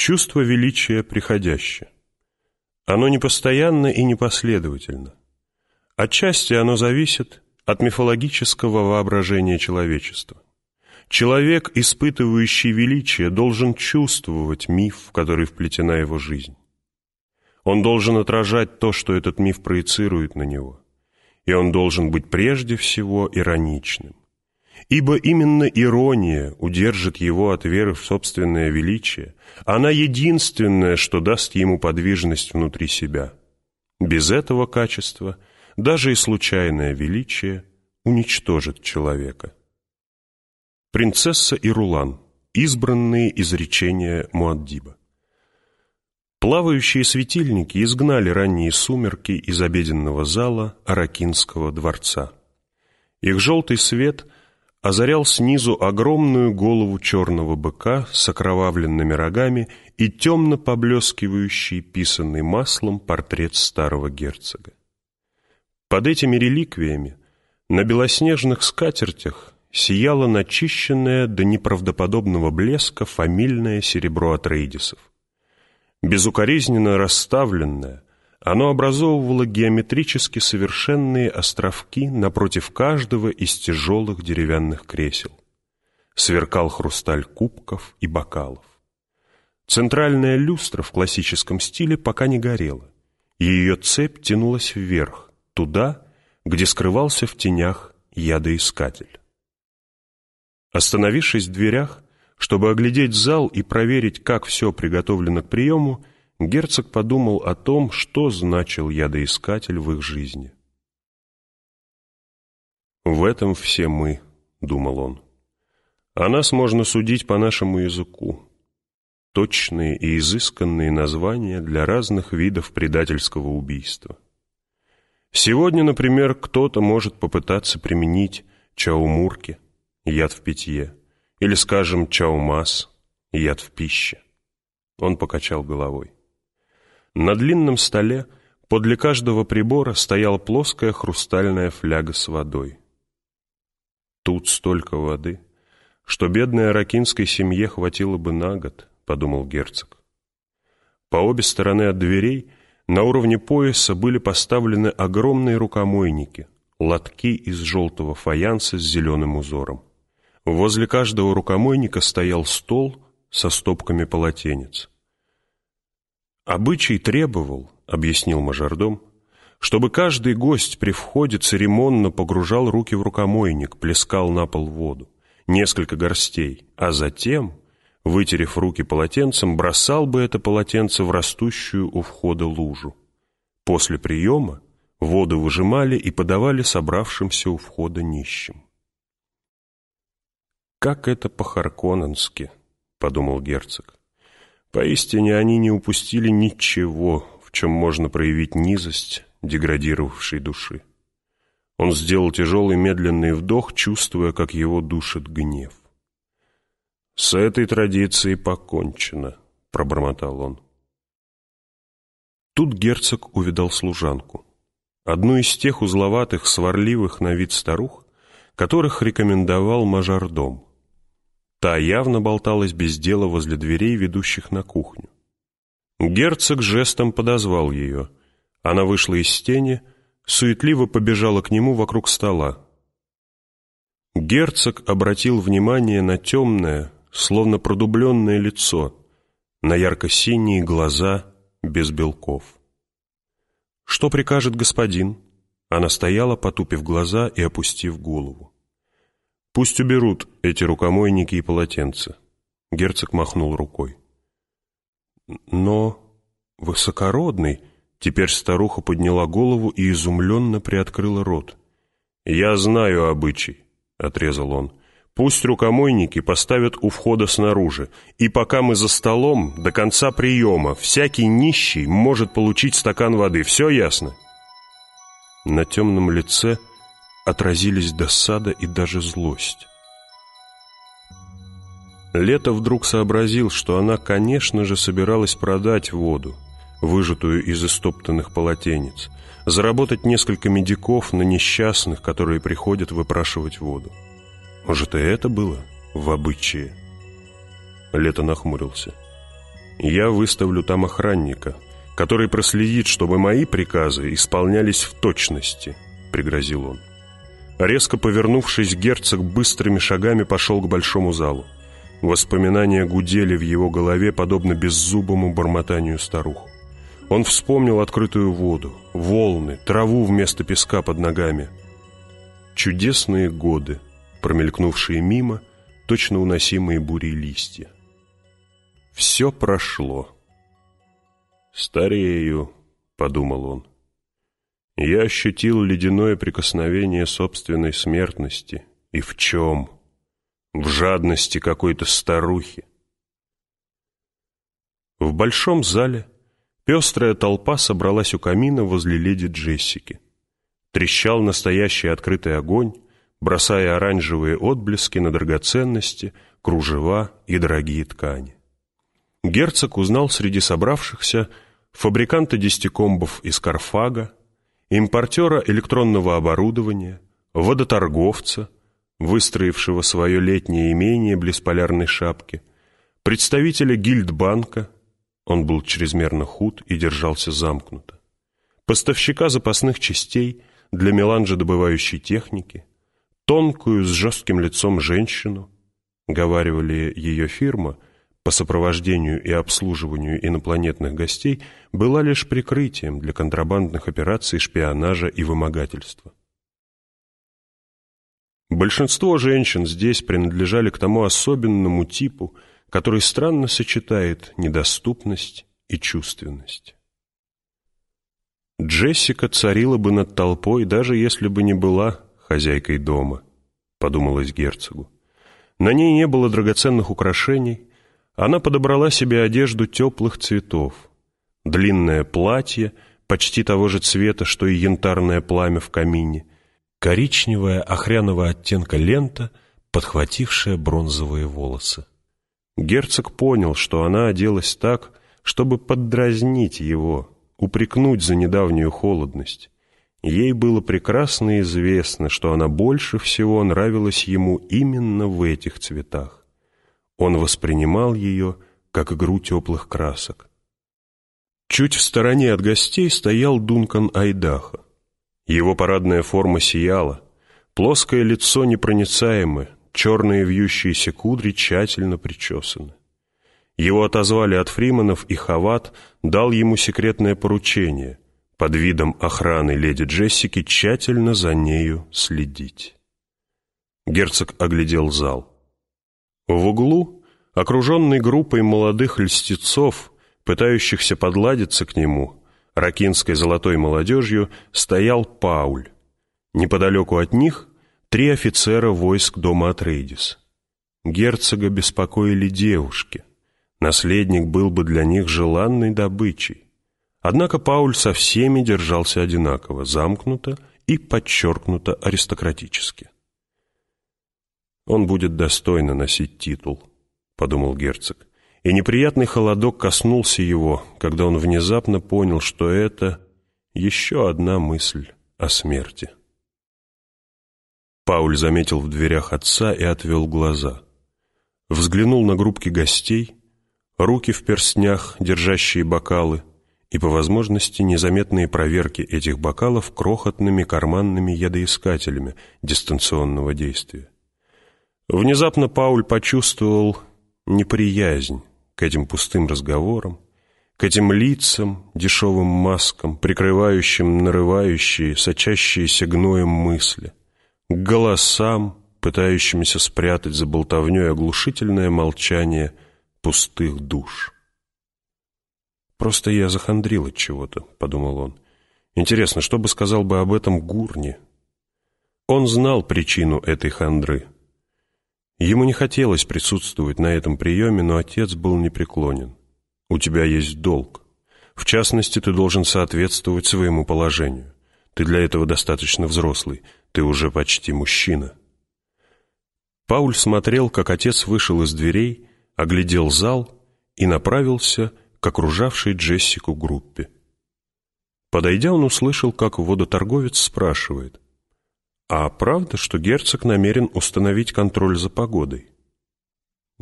Чувство величия приходящее. Оно непостоянно и непоследовательно. Отчасти оно зависит от мифологического воображения человечества. Человек, испытывающий величие, должен чувствовать миф, в который вплетена его жизнь. Он должен отражать то, что этот миф проецирует на него. И он должен быть прежде всего ироничным. Ибо именно ирония удержит его от веры в собственное величие. Она единственная, что даст ему подвижность внутри себя. Без этого качества даже и случайное величие уничтожит человека. Принцесса и Рулан. Избранные изречения Муаддиба. Плавающие светильники изгнали ранние сумерки из обеденного зала Аракинского дворца. Их желтый свет озарял снизу огромную голову черного быка с окровавленными рогами и темно поблескивающий, писанный маслом, портрет старого герцога. Под этими реликвиями на белоснежных скатертях сияло начищенное до неправдоподобного блеска фамильное серебро от Рейдисов. Безукоризненно расставленное, оно образовывало геометрически совершенные островки напротив каждого из тяжелых деревянных кресел. Сверкал хрусталь кубков и бокалов. Центральная люстра в классическом стиле пока не горела. Ее цепь тянулась вверх, туда, где скрывался в тенях ядоискатель. Остановившись в дверях, чтобы оглядеть зал и проверить, как все приготовлено к приему, герцог подумал о том, что значил ядоискатель в их жизни. «В этом все мы», — думал он. «О нас можно судить по нашему языку. Точные и изысканные названия для разных видов предательского убийства. Сегодня, например, кто-то может попытаться применить чаумурки, яд в питье, или, скажем, чаумас, яд в пище. Он покачал головой. На длинном столе подле каждого прибора стояла плоская хрустальная фляга с водой. Тут столько воды, что бедной аракинской семье хватило бы на год, подумал герцог. По обе стороны от дверей на уровне пояса были поставлены огромные рукомойники, лотки из желтого фаянса с зеленым узором. Возле каждого рукомойника стоял стол со стопками полотенец. «Обычай требовал», — объяснил мажордом, «чтобы каждый гость при входе церемонно погружал руки в рукомойник, плескал на пол воду, несколько горстей, а затем, вытерев руки полотенцем, бросал бы это полотенце в растущую у входа лужу. После приема воду выжимали и подавали собравшимся у входа нищим. «Как это по-харконненски», — подумал герцог. Поистине они не упустили ничего, в чем можно проявить низость деградировавшей души. Он сделал тяжелый медленный вдох, чувствуя, как его душит гнев. «С этой традицией покончено», — пробормотал он. Тут герцог увидал служанку. Одну из тех узловатых, сварливых на вид старух, которых рекомендовал мажордом. Та явно болталась без дела возле дверей, ведущих на кухню. Герцог жестом подозвал ее. Она вышла из тени, суетливо побежала к нему вокруг стола. Герцог обратил внимание на темное, словно продубленное лицо, на ярко-синие глаза без белков. «Что прикажет господин?» Она стояла, потупив глаза и опустив голову. Пусть уберут эти рукомойники и полотенца. Герцог махнул рукой. Но высокородный... Теперь старуха подняла голову и изумленно приоткрыла рот. «Я знаю обычай», — отрезал он. «Пусть рукомойники поставят у входа снаружи, и пока мы за столом, до конца приема, всякий нищий может получить стакан воды. Все ясно?» На темном лице отразились досада и даже злость. Лето вдруг сообразил, что она, конечно же, собиралась продать воду, выжатую из истоптанных полотенец, заработать несколько медиков на несчастных, которые приходят выпрашивать воду. Может, и это было в обычае? Лето нахмурился. Я выставлю там охранника, который проследит, чтобы мои приказы исполнялись в точности, пригрозил он. Резко повернувшись, герцог быстрыми шагами пошел к большому залу. Воспоминания гудели в его голове, подобно беззубому бормотанию старух. Он вспомнил открытую воду, волны, траву вместо песка под ногами. Чудесные годы, промелькнувшие мимо, точно уносимые бурей листья. Все прошло. «Старею», — подумал он. Я ощутил ледяное прикосновение собственной смертности. И в чем? В жадности какой-то старухи. В большом зале пестрая толпа собралась у камина возле леди Джессики. Трещал настоящий открытый огонь, бросая оранжевые отблески на драгоценности, кружева и дорогие ткани. Герцог узнал среди собравшихся фабриканта десятикомбов из Карфага, импортера электронного оборудования, водоторговца, выстроившего свое летнее имение близ полярной шапки, представителя гильдбанка, он был чрезмерно худ и держался замкнуто, поставщика запасных частей для меланжедобывающей техники, тонкую с жестким лицом женщину, говаривали ее фирма – по сопровождению и обслуживанию инопланетных гостей была лишь прикрытием для контрабандных операций шпионажа и вымогательства. Большинство женщин здесь принадлежали к тому особенному типу, который странно сочетает недоступность и чувственность. Джессика царила бы над толпой, даже если бы не была хозяйкой дома, подумалось герцогу. На ней не было драгоценных украшений, она подобрала себе одежду теплых цветов. Длинное платье, почти того же цвета, что и янтарное пламя в камине, коричневая охряного оттенка лента, подхватившая бронзовые волосы. Герцог понял, что она оделась так, чтобы поддразнить его, упрекнуть за недавнюю холодность. Ей было прекрасно известно, что она больше всего нравилась ему именно в этих цветах. Он воспринимал ее как игру теплых красок. Чуть в стороне от гостей стоял Дункан Айдаха. Его парадная форма сияла, плоское лицо непроницаемое, черные вьющиеся кудри тщательно причесаны. Его отозвали от Фриманов, и Хават дал ему секретное поручение под видом охраны леди Джессики тщательно за нею следить. Герцог оглядел зал. В углу, окруженный группой молодых льстецов, пытающихся подладиться к нему, ракинской золотой молодежью, стоял Пауль. Неподалеку от них три офицера войск дома Атрейдис. Герцога беспокоили девушки. Наследник был бы для них желанной добычей. Однако Пауль со всеми держался одинаково, замкнуто и подчеркнуто аристократически. Он будет достойно носить титул, подумал герцог. И неприятный холодок коснулся его, когда он внезапно понял, что это еще одна мысль о смерти. Пауль заметил в дверях отца и отвел глаза. Взглянул на группки гостей, руки в перстнях, держащие бокалы, и, по возможности, незаметные проверки этих бокалов крохотными карманными ядоискателями дистанционного действия. Внезапно Пауль почувствовал неприязнь к этим пустым разговорам, к этим лицам, дешевым маскам, прикрывающим нарывающие, сочащиеся гноем мысли, к голосам, пытающимися спрятать за болтовней оглушительное молчание пустых душ. «Просто я захандрил от чего-то», — подумал он. «Интересно, что бы сказал бы об этом Гурни?» Он знал причину этой хандры — Ему не хотелось присутствовать на этом приеме, но отец был непреклонен. «У тебя есть долг. В частности, ты должен соответствовать своему положению. Ты для этого достаточно взрослый. Ты уже почти мужчина». Пауль смотрел, как отец вышел из дверей, оглядел зал и направился к окружавшей Джессику группе. Подойдя, он услышал, как водоторговец спрашивает — «А правда, что герцог намерен установить контроль за погодой?»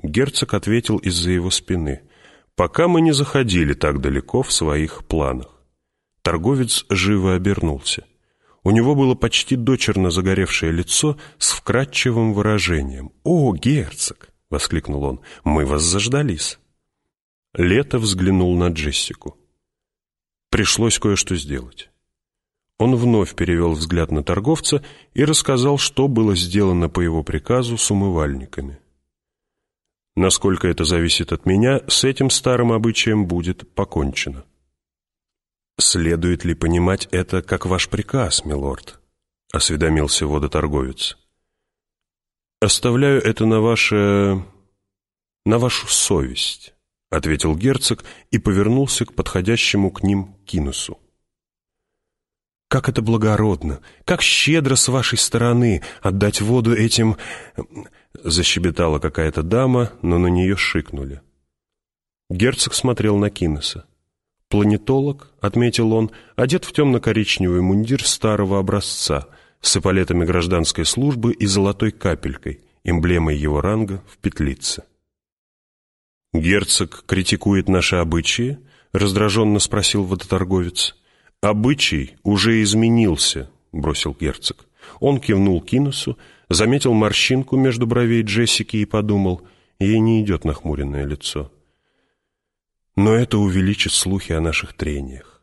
Герцог ответил из-за его спины. Пока мы не заходили так далеко в своих планах. Торговец живо обернулся. У него было почти дочерно загоревшее лицо с вкрадчивым выражением. «О, герцог!» — воскликнул он. «Мы вас заждались!» Лето взглянул на Джессику. Пришлось кое-что сделать. Он вновь перевел взгляд на торговца и рассказал, что было сделано по его приказу с умывальниками. Насколько это зависит от меня, с этим старым обычаем будет покончено. «Следует ли понимать это как ваш приказ, милорд?» — осведомился водоторговец. «Оставляю это на ваше... на вашу совесть», — ответил герцог и повернулся к подходящему к ним Кинусу. «Как это благородно! Как щедро с вашей стороны отдать воду этим...» Защебетала какая-то дама, но на нее шикнули. Герцог смотрел на Кинеса. Планетолог, отметил он, одет в темно-коричневый мундир старого образца с эполетами гражданской службы и золотой капелькой, эмблемой его ранга в петлице. «Герцог критикует наши обычаи?» — раздраженно спросил водоторговец. «Обычай уже изменился», — бросил герцог. Он кивнул Кинусу, заметил морщинку между бровей Джессики и подумал, ей не идет нахмуренное лицо но это увеличит слухи о наших трениях.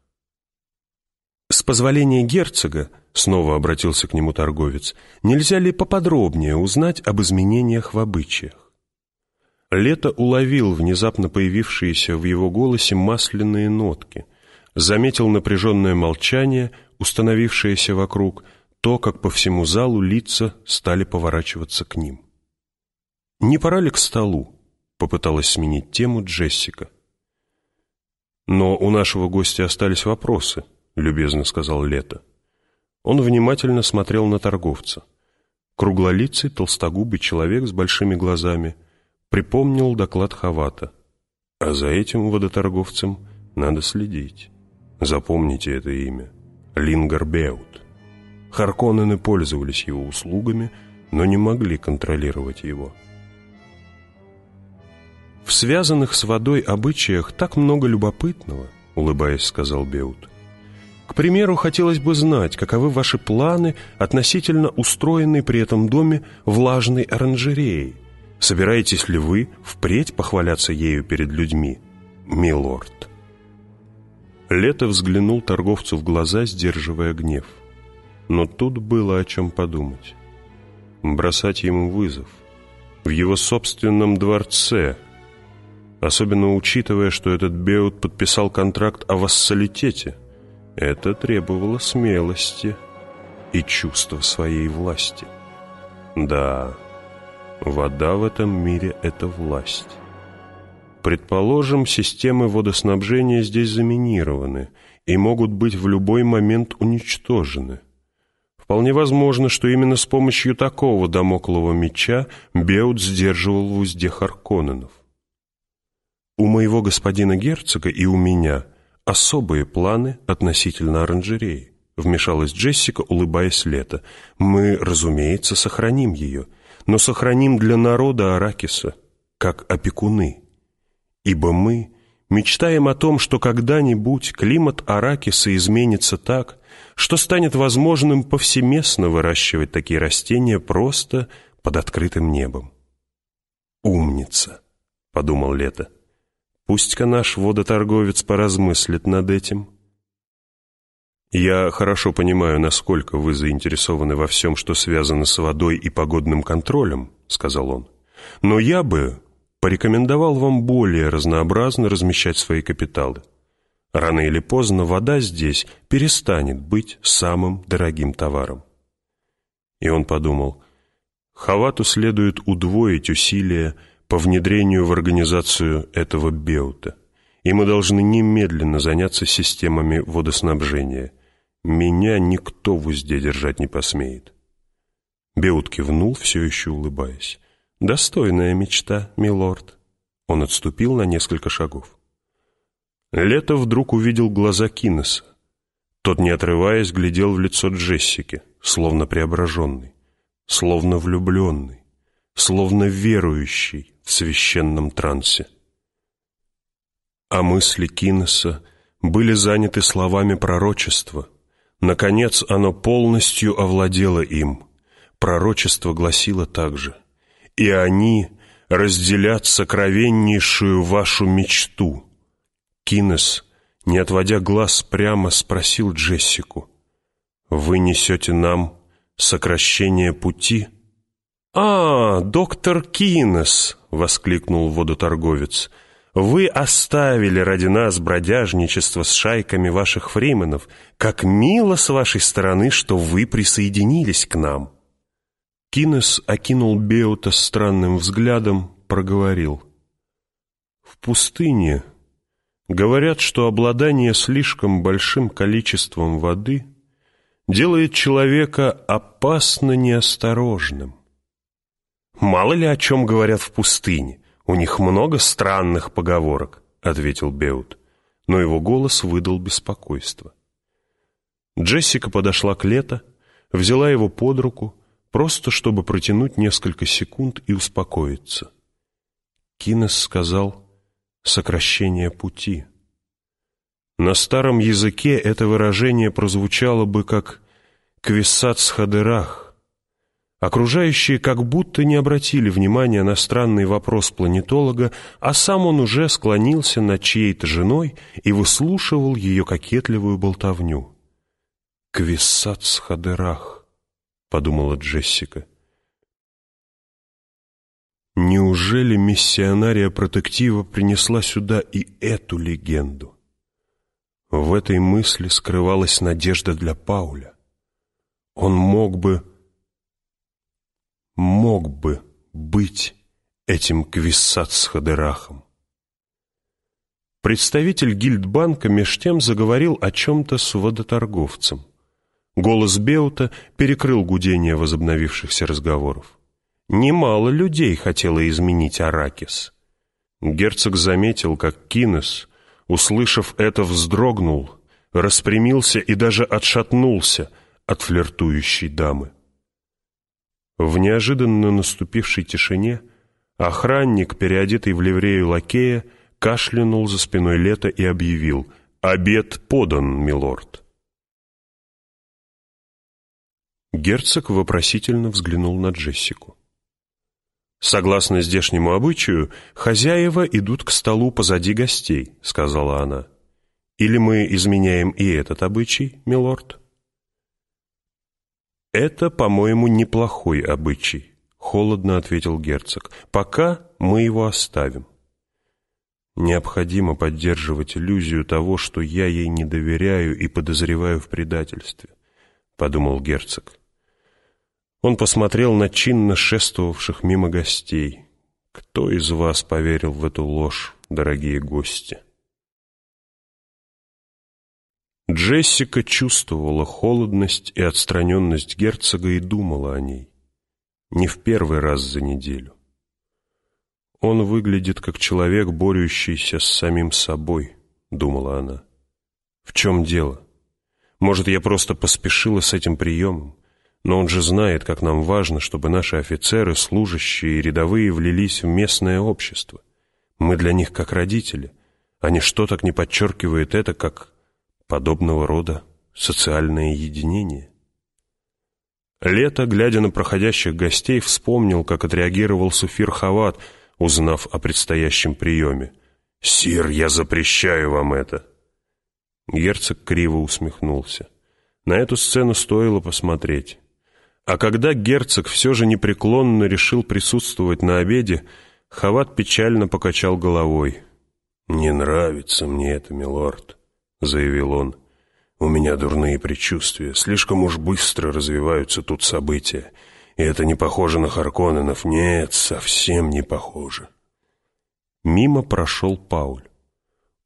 «С позволения герцога», — снова обратился к нему торговец, «нельзя ли поподробнее узнать об изменениях в обычаях?» Лето уловил внезапно появившиеся в его голосе масляные нотки, заметил напряженное молчание, установившееся вокруг, то, как по всему залу лица стали поворачиваться к ним. «Не пора ли к столу?» — попыталась сменить тему Джессика. «Но у нашего гостя остались вопросы», — любезно сказал Лето. Он внимательно смотрел на торговца. Круглолицый, толстогубый человек с большими глазами припомнил доклад Хавата. А за этим водоторговцем надо следить. Запомните это имя. Лингарбеут. Харконнены пользовались его услугами, но не могли контролировать его. «В связанных с водой обычаях так много любопытного», — улыбаясь, сказал Беут. «К примеру, хотелось бы знать, каковы ваши планы относительно устроенной при этом доме влажной оранжереи. Собираетесь ли вы впредь похваляться ею перед людьми, милорд?» Лето взглянул торговцу в глаза, сдерживая гнев. Но тут было о чем подумать. Бросать ему вызов. В его собственном дворце — особенно учитывая, что этот Беут подписал контракт о вассалитете. Это требовало смелости и чувства своей власти. Да, вода в этом мире — это власть. Предположим, системы водоснабжения здесь заминированы и могут быть в любой момент уничтожены. Вполне возможно, что именно с помощью такого домоклого меча Беут сдерживал в узде Харконненов. У моего господина герцога и у меня особые планы относительно оранжереи. Вмешалась Джессика, улыбаясь лето. Мы, разумеется, сохраним ее, но сохраним для народа Аракиса, как опекуны. Ибо мы мечтаем о том, что когда-нибудь климат Аракиса изменится так, что станет возможным повсеместно выращивать такие растения просто под открытым небом. «Умница!» — подумал Лето. Пусть-ка наш водоторговец поразмыслит над этим. Я хорошо понимаю, насколько вы заинтересованы во всем, что связано с водой и погодным контролем, сказал он. Но я бы порекомендовал вам более разнообразно размещать свои капиталы. Рано или поздно вода здесь перестанет быть самым дорогим товаром. И он подумал, Хавату следует удвоить усилия по внедрению в организацию этого Беута, и мы должны немедленно заняться системами водоснабжения. Меня никто в узде держать не посмеет. Беут кивнул, все еще улыбаясь. «Достойная мечта, милорд». Он отступил на несколько шагов. Лето вдруг увидел глаза Киннеса. Тот, не отрываясь, глядел в лицо Джессики, словно преображенный, словно влюбленный, словно верующий, в священном трансе. А мысли Кинеса были заняты словами пророчества. Наконец оно полностью овладело им. Пророчество гласило также «И они разделят сокровеннейшую вашу мечту». Кинес, не отводя глаз, прямо спросил Джессику «Вы несете нам сокращение пути?» «А, доктор Кинес!» — воскликнул водоторговец — вы оставили ради нас бродяжничество с шайками ваших фрименов. Как мило с вашей стороны, что вы присоединились к нам!» Кинес окинул Беута странным взглядом, проговорил. «В пустыне говорят, что обладание слишком большим количеством воды делает человека опасно неосторожным. Мало ли о чем говорят в пустыне. «У них много странных поговорок», — ответил Беут, но его голос выдал беспокойство. Джессика подошла к Лето, взяла его под руку, просто чтобы протянуть несколько секунд и успокоиться. Кинес сказал «сокращение пути». На старом языке это выражение прозвучало бы как «квиссац хадырах», Окружающие как будто не обратили внимания на странный вопрос планетолога, а сам он уже склонился над чьей-то женой и выслушивал ее кокетливую болтовню. «Квиссац Хадерах», — подумала Джессика. Неужели миссионария протектива принесла сюда и эту легенду? В этой мысли скрывалась надежда для Пауля. Он мог бы мог бы быть этим Квиссац-Хадерахом. Представитель гильдбанка меж тем заговорил о чем-то с водоторговцем. Голос Беута перекрыл гудение возобновившихся разговоров. Немало людей хотело изменить Аракис. Герцог заметил, как Кинес, услышав это, вздрогнул, распрямился и даже отшатнулся от флиртующей дамы. В неожиданно наступившей тишине охранник, переодетый в ливрею лакея, кашлянул за спиной лета и объявил «Обед подан, милорд». Герцог вопросительно взглянул на Джессику. «Согласно здешнему обычаю, хозяева идут к столу позади гостей», — сказала она. «Или мы изменяем и этот обычай, милорд?» «Это, по-моему, неплохой обычай», — холодно ответил герцог. «Пока мы его оставим». «Необходимо поддерживать иллюзию того, что я ей не доверяю и подозреваю в предательстве», — подумал герцог. Он посмотрел на чинно шествовавших мимо гостей. «Кто из вас поверил в эту ложь, дорогие гости?» Джессика чувствовала холодность и отстраненность герцога и думала о ней. Не в первый раз за неделю. «Он выглядит как человек, борющийся с самим собой», — думала она. «В чем дело? Может, я просто поспешила с этим приемом? Но он же знает, как нам важно, чтобы наши офицеры, служащие и рядовые влились в местное общество. Мы для них как родители, а ничто так не подчеркивает это, как подобного рода социальное единение. Лето, глядя на проходящих гостей, вспомнил, как отреагировал Суфир Хават, узнав о предстоящем приеме. «Сир, я запрещаю вам это!» Герцог криво усмехнулся. На эту сцену стоило посмотреть. А когда герцог все же непреклонно решил присутствовать на обеде, Хават печально покачал головой. «Не нравится мне это, милорд. — заявил он. «У меня дурные предчувствия. Слишком уж быстро развиваются тут события. И это не похоже на Харконненов. Нет, совсем не похоже». Мимо прошел Пауль.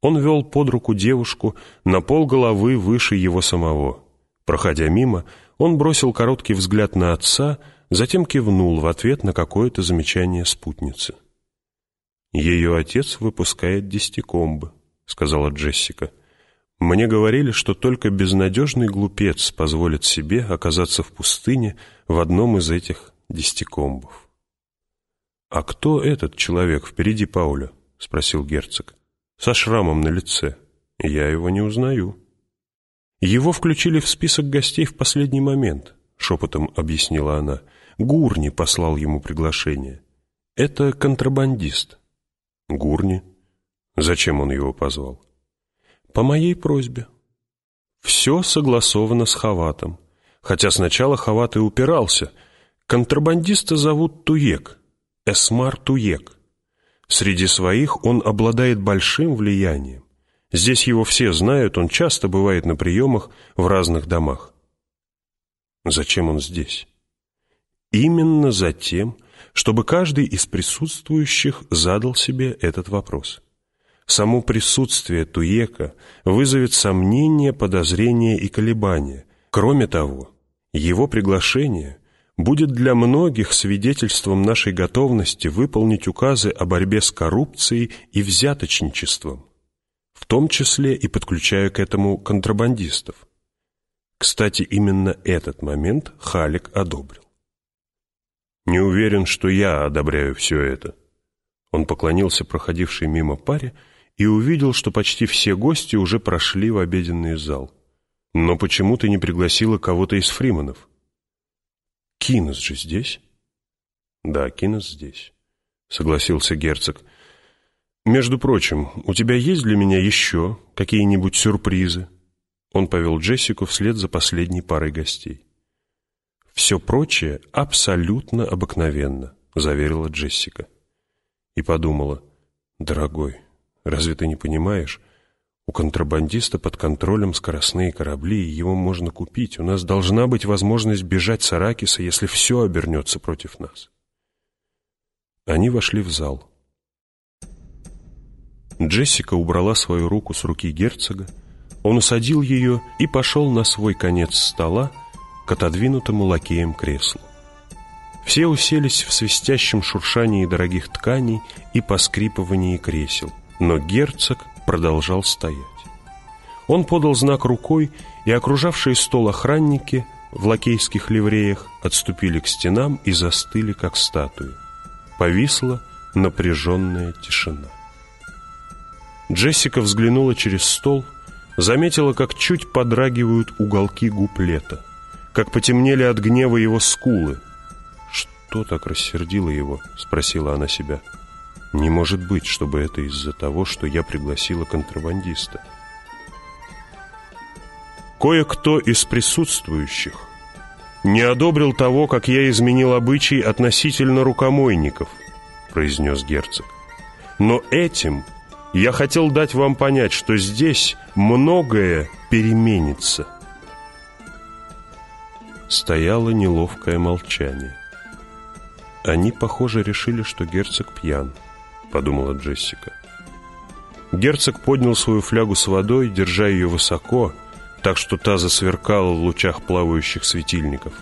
Он вел под руку девушку на пол головы выше его самого. Проходя мимо, он бросил короткий взгляд на отца, затем кивнул в ответ на какое-то замечание спутницы. «Ее отец выпускает десятикомбы», — сказала Джессика. Мне говорили, что только безнадежный глупец позволит себе оказаться в пустыне в одном из этих десятикомбов. «А кто этот человек впереди Пауля?» — спросил герцог. со шрамом на лице. Я его не узнаю». «Его включили в список гостей в последний момент», — шепотом объяснила она. «Гурни послал ему приглашение. Это контрабандист». «Гурни? Зачем он его позвал?» «По моей просьбе». Все согласовано с Хаватом. Хотя сначала Хават и упирался. Контрабандиста зовут Туек, Эсмар Туек. Среди своих он обладает большим влиянием. Здесь его все знают, он часто бывает на приемах в разных домах. Зачем он здесь? Именно за тем, чтобы каждый из присутствующих задал себе этот вопрос. Само присутствие Туека вызовет сомнения, подозрения и колебания. Кроме того, его приглашение будет для многих свидетельством нашей готовности выполнить указы о борьбе с коррупцией и взяточничеством, в том числе и подключая к этому контрабандистов. Кстати, именно этот момент Халик одобрил. «Не уверен, что я одобряю все это». Он поклонился проходившей мимо паре и увидел, что почти все гости уже прошли в обеденный зал. «Но почему ты не пригласила кого-то из фриманов?» «Кинес же здесь?» «Да, Кинес здесь», — согласился герцог. «Между прочим, у тебя есть для меня еще какие-нибудь сюрпризы?» Он повел Джессику вслед за последней парой гостей. «Все прочее абсолютно обыкновенно», — заверила Джессика. И подумала, «Дорогой, Разве ты не понимаешь? У контрабандиста под контролем скоростные корабли, и его можно купить. У нас должна быть возможность бежать с Аракиса, если все обернется против нас. Они вошли в зал. Джессика убрала свою руку с руки герцога, он усадил ее и пошел на свой конец стола к отодвинутому лакеем креслу. Все уселись в свистящем шуршании дорогих тканей и поскрипывании кресел – но герцог продолжал стоять. Он подал знак рукой, и окружавшие стол охранники в лакейских ливреях отступили к стенам и застыли, как статуи. Повисла напряженная тишина. Джессика взглянула через стол, заметила, как чуть подрагивают уголки губ лета, как потемнели от гнева его скулы. «Что так рассердило его?» — спросила она себя. — не может быть, чтобы это из-за того, что я пригласила контрабандиста. Кое-кто из присутствующих не одобрил того, как я изменил обычай относительно рукомойников, произнес герцог. Но этим я хотел дать вам понять, что здесь многое переменится. Стояло неловкое молчание. Они, похоже, решили, что герцог пьян. — подумала Джессика. Герцог поднял свою флягу с водой, держа ее высоко, так что та засверкала в лучах плавающих светильников.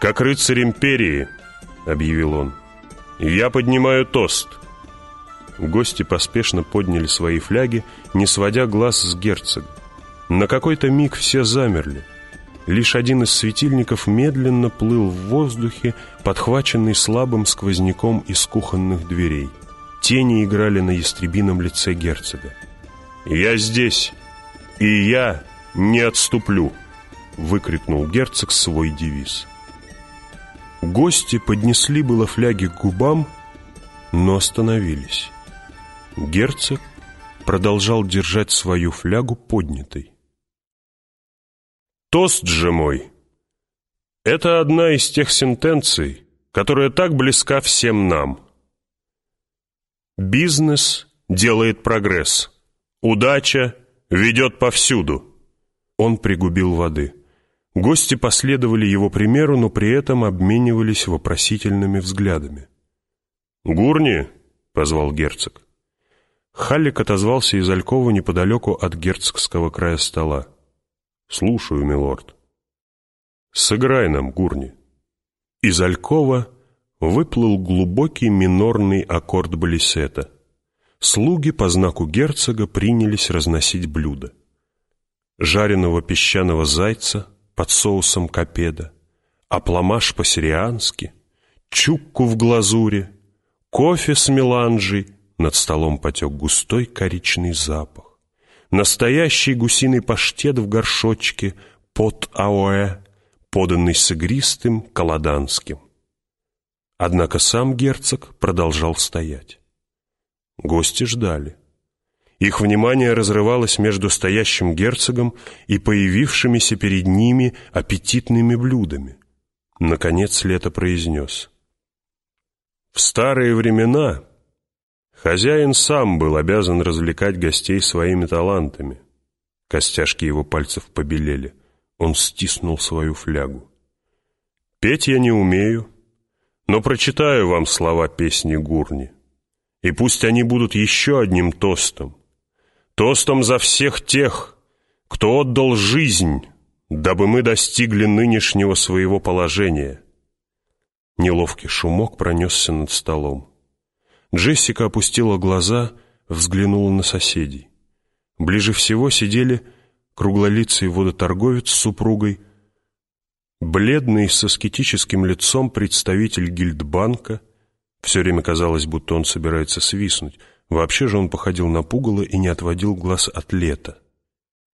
«Как рыцарь империи!» — объявил он. «Я поднимаю тост!» Гости поспешно подняли свои фляги, не сводя глаз с герцога. На какой-то миг все замерли. Лишь один из светильников медленно плыл в воздухе, подхваченный слабым сквозняком из кухонных дверей. Тени играли на ястребином лице герцога. «Я здесь, и я не отступлю!» — выкрикнул герцог свой девиз. Гости поднесли было фляги к губам, но остановились. Герцог продолжал держать свою флягу поднятой. «Тост же мой! Это одна из тех сентенций, которая так близка всем нам — Бизнес делает прогресс. Удача ведет повсюду. Он пригубил воды. Гости последовали его примеру, но при этом обменивались вопросительными взглядами. «Гурни!» — позвал герцог. Халлик отозвался из Алькова неподалеку от герцогского края стола. «Слушаю, милорд». «Сыграй нам, Гурни». Из Алькова выплыл глубокий минорный аккорд балисета. Слуги по знаку герцога принялись разносить блюда. Жареного песчаного зайца под соусом капеда, апламаш по-сириански, чукку в глазури, кофе с меланжей, над столом потек густой коричный запах. Настоящий гусиный паштет в горшочке под аоэ, поданный с игристым колоданским. Однако сам герцог продолжал стоять. Гости ждали. Их внимание разрывалось между стоящим герцогом и появившимися перед ними аппетитными блюдами. Наконец Лето произнес. «В старые времена хозяин сам был обязан развлекать гостей своими талантами». Костяшки его пальцев побелели. Он стиснул свою флягу. «Петь я не умею, но прочитаю вам слова песни Гурни, и пусть они будут еще одним тостом, тостом за всех тех, кто отдал жизнь, дабы мы достигли нынешнего своего положения». Неловкий шумок пронесся над столом. Джессика опустила глаза, взглянула на соседей. Ближе всего сидели круглолицый водоторговец с супругой, Бледный, с аскетическим лицом представитель гильдбанка. Все время казалось, будто он собирается свистнуть. Вообще же он походил на пугало и не отводил глаз от лета.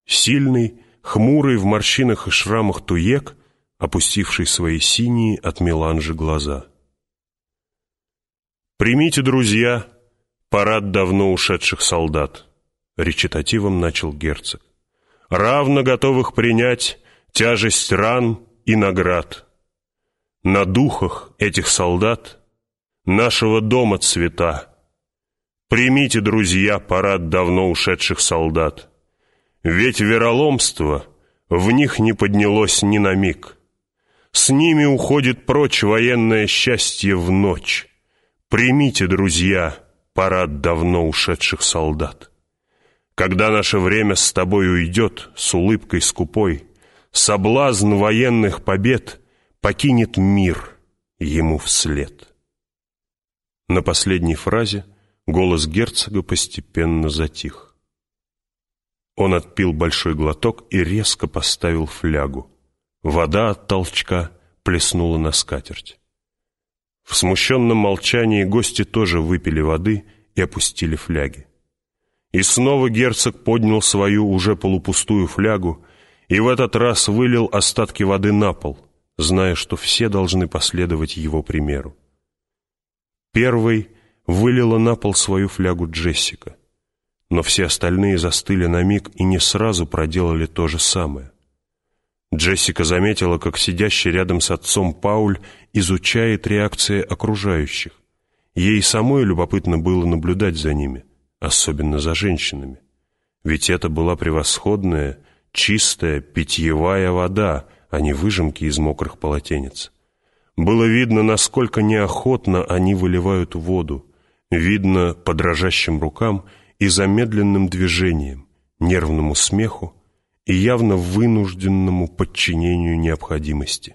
Сильный, хмурый, в морщинах и шрамах туек, опустивший свои синие от меланжи глаза. «Примите, друзья, парад давно ушедших солдат», — речитативом начал герцог. «Равно готовых принять тяжесть ран и наград. На духах этих солдат нашего дома цвета. Примите, друзья, парад давно ушедших солдат. Ведь вероломство в них не поднялось ни на миг. С ними уходит прочь военное счастье в ночь. Примите, друзья, парад давно ушедших солдат. Когда наше время с тобой уйдет, с улыбкой скупой, соблазн военных побед покинет мир ему вслед. На последней фразе голос герцога постепенно затих. Он отпил большой глоток и резко поставил флягу. Вода от толчка плеснула на скатерть. В смущенном молчании гости тоже выпили воды и опустили фляги. И снова герцог поднял свою уже полупустую флягу и в этот раз вылил остатки воды на пол, зная, что все должны последовать его примеру. Первый вылила на пол свою флягу Джессика, но все остальные застыли на миг и не сразу проделали то же самое. Джессика заметила, как сидящий рядом с отцом Пауль изучает реакции окружающих. Ей самой любопытно было наблюдать за ними, особенно за женщинами. Ведь это была превосходная чистая питьевая вода, а не выжимки из мокрых полотенец. Было видно, насколько неохотно они выливают воду. Видно по дрожащим рукам и замедленным движениям, нервному смеху и явно вынужденному подчинению необходимости.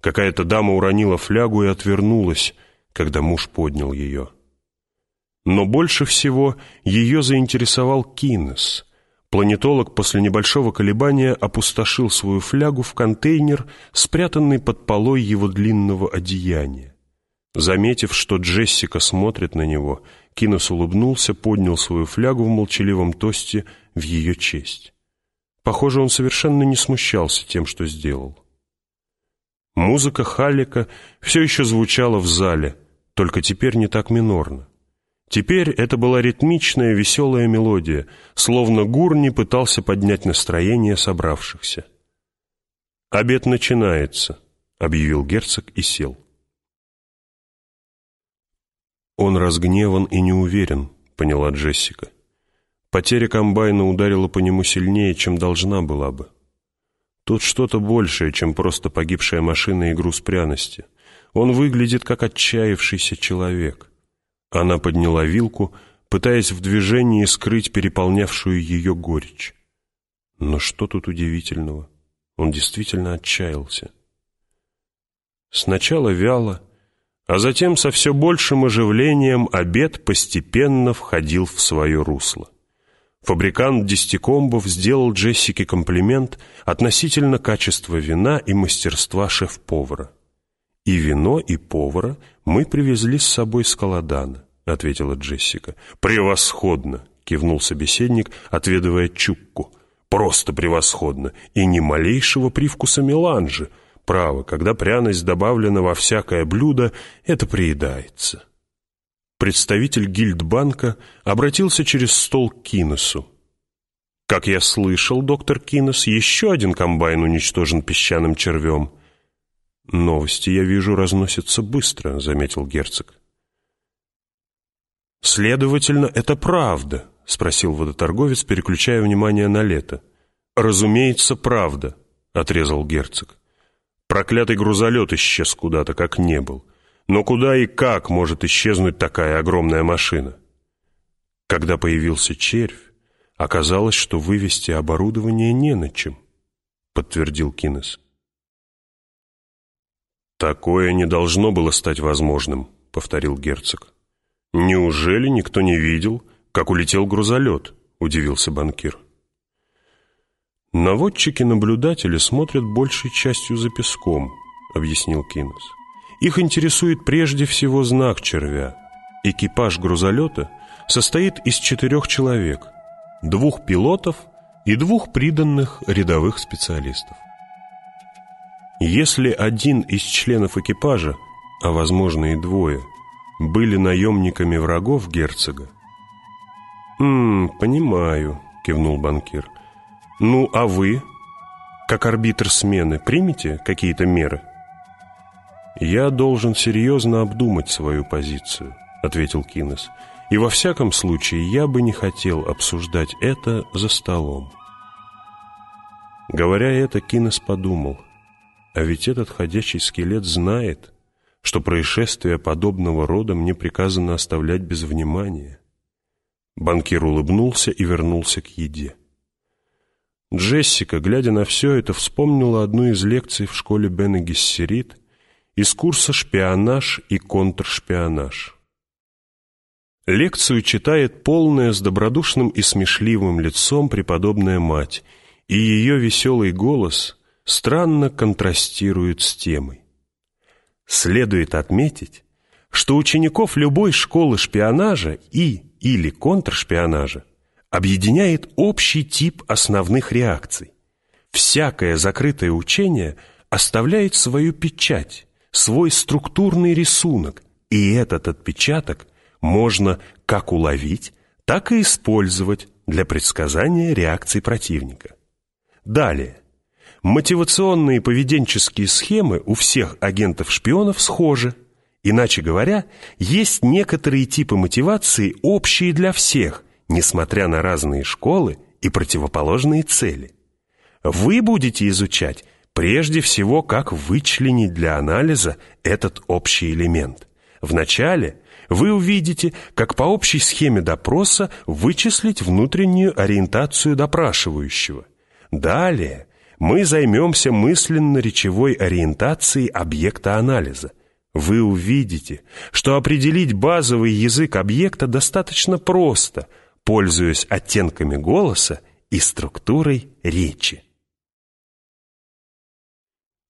Какая-то дама уронила флягу и отвернулась, когда муж поднял ее. Но больше всего ее заинтересовал Кинес — Планетолог после небольшого колебания опустошил свою флягу в контейнер, спрятанный под полой его длинного одеяния. Заметив, что Джессика смотрит на него, Кинос улыбнулся, поднял свою флягу в молчаливом тосте в ее честь. Похоже, он совершенно не смущался тем, что сделал. Музыка Халлика все еще звучала в зале, только теперь не так минорно. Теперь это была ритмичная, веселая мелодия, словно Гурни пытался поднять настроение собравшихся. «Обед начинается», — объявил герцог и сел. «Он разгневан и не уверен», — поняла Джессика. Потеря комбайна ударила по нему сильнее, чем должна была бы. Тут что-то большее, чем просто погибшая машина и груз пряности. Он выглядит как отчаявшийся человек. Она подняла вилку, пытаясь в движении скрыть переполнявшую ее горечь. Но что тут удивительного? Он действительно отчаялся. Сначала вяло, а затем со все большим оживлением обед постепенно входил в свое русло. Фабрикант десятикомбов сделал Джессике комплимент относительно качества вина и мастерства шеф-повара. И вино, и повара мы привезли с собой с Каладана. — ответила Джессика. «Превосходно!» — кивнул собеседник, отведывая чукку. «Просто превосходно! И ни малейшего привкуса меланжи. Право, когда пряность добавлена во всякое блюдо, это приедается». Представитель гильдбанка обратился через стол к Кинесу. «Как я слышал, доктор Кинес, еще один комбайн уничтожен песчаным червем». «Новости, я вижу, разносятся быстро», — заметил герцог. «Следовательно, это правда», — спросил водоторговец, переключая внимание на лето. «Разумеется, правда», — отрезал герцог. «Проклятый грузолет исчез куда-то, как не был. Но куда и как может исчезнуть такая огромная машина?» Когда появился червь, оказалось, что вывести оборудование не на чем, — подтвердил Кинес. «Такое не должно было стать возможным», — повторил герцог. «Неужели никто не видел, как улетел грузолет?» — удивился банкир. «Наводчики-наблюдатели смотрят большей частью за песком», — объяснил Кинес. «Их интересует прежде всего знак червя. Экипаж грузолета состоит из четырех человек, двух пилотов и двух приданных рядовых специалистов. Если один из членов экипажа, а возможно и двое, были наемниками врагов герцога? «М понимаю», — кивнул банкир. «Ну, а вы, как арбитр смены, примете какие-то меры?» «Я должен серьезно обдумать свою позицию», — ответил Кинес. «И во всяком случае я бы не хотел обсуждать это за столом». Говоря это, Кинес подумал, а ведь этот ходячий скелет знает, что происшествия подобного рода мне приказано оставлять без внимания. Банкир улыбнулся и вернулся к еде. Джессика, глядя на все это, вспомнила одну из лекций в школе Бена Гессерит из курса «Шпионаж и контршпионаж». Лекцию читает полная с добродушным и смешливым лицом преподобная мать, и ее веселый голос странно контрастирует с темой. Следует отметить, что учеников любой школы шпионажа и или контршпионажа объединяет общий тип основных реакций. Всякое закрытое учение оставляет свою печать, свой структурный рисунок, и этот отпечаток можно как уловить, так и использовать для предсказания реакций противника. Далее. Мотивационные поведенческие схемы у всех агентов-шпионов схожи. Иначе говоря, есть некоторые типы мотивации, общие для всех, несмотря на разные школы и противоположные цели. Вы будете изучать прежде всего, как вычленить для анализа этот общий элемент. Вначале вы увидите, как по общей схеме допроса вычислить внутреннюю ориентацию допрашивающего. Далее мы займемся мысленно-речевой ориентацией объекта анализа. Вы увидите, что определить базовый язык объекта достаточно просто, пользуясь оттенками голоса и структурой речи.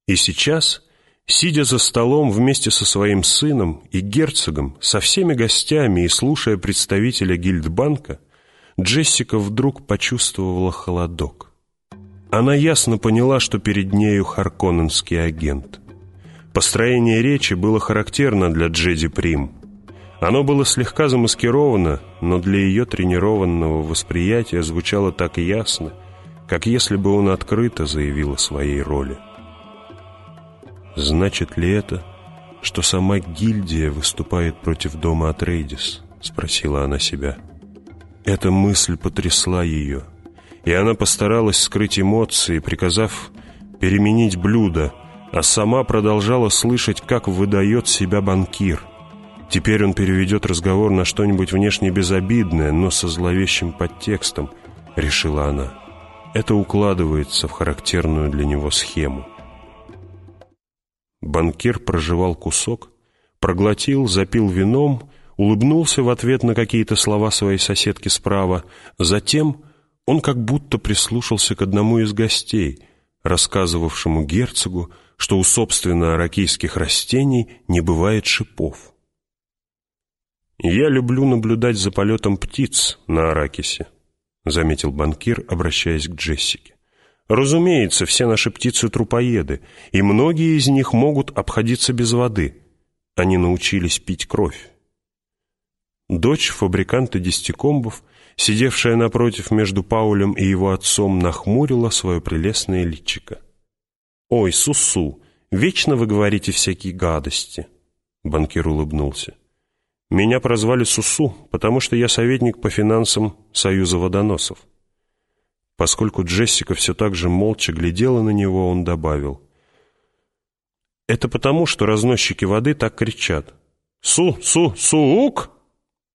И сейчас, сидя за столом вместе со своим сыном и герцогом, со всеми гостями и слушая представителя гильдбанка, Джессика вдруг почувствовала холодок. Она ясно поняла, что перед нею харконненский агент. Построение речи было характерно для Джеди Прим. Оно было слегка замаскировано, но для ее тренированного восприятия звучало так ясно, как если бы он открыто заявил о своей роли. Значит ли это, что сама гильдия выступает против дома Атрейдис? Спросила она себя. Эта мысль потрясла ее и она постаралась скрыть эмоции, приказав переменить блюдо, а сама продолжала слышать, как выдает себя банкир. Теперь он переведет разговор на что-нибудь внешне безобидное, но со зловещим подтекстом, решила она. Это укладывается в характерную для него схему. Банкир прожевал кусок, проглотил, запил вином, улыбнулся в ответ на какие-то слова своей соседки справа, затем он как будто прислушался к одному из гостей, рассказывавшему герцогу, что у собственно аракийских растений не бывает шипов. «Я люблю наблюдать за полетом птиц на Аракисе», — заметил банкир, обращаясь к Джессике. «Разумеется, все наши птицы трупоеды, и многие из них могут обходиться без воды. Они научились пить кровь». Дочь фабриканта десятикомбов, сидевшая напротив между Паулем и его отцом, нахмурила свое прелестное личико. «Ой, Сусу, вечно вы говорите всякие гадости!» Банкир улыбнулся. Меня прозвали Сусу, потому что я советник по финансам Союза водоносов. Поскольку Джессика все так же молча глядела на него, он добавил. Это потому, что разносчики воды так кричат. «Су! Су! Сук!»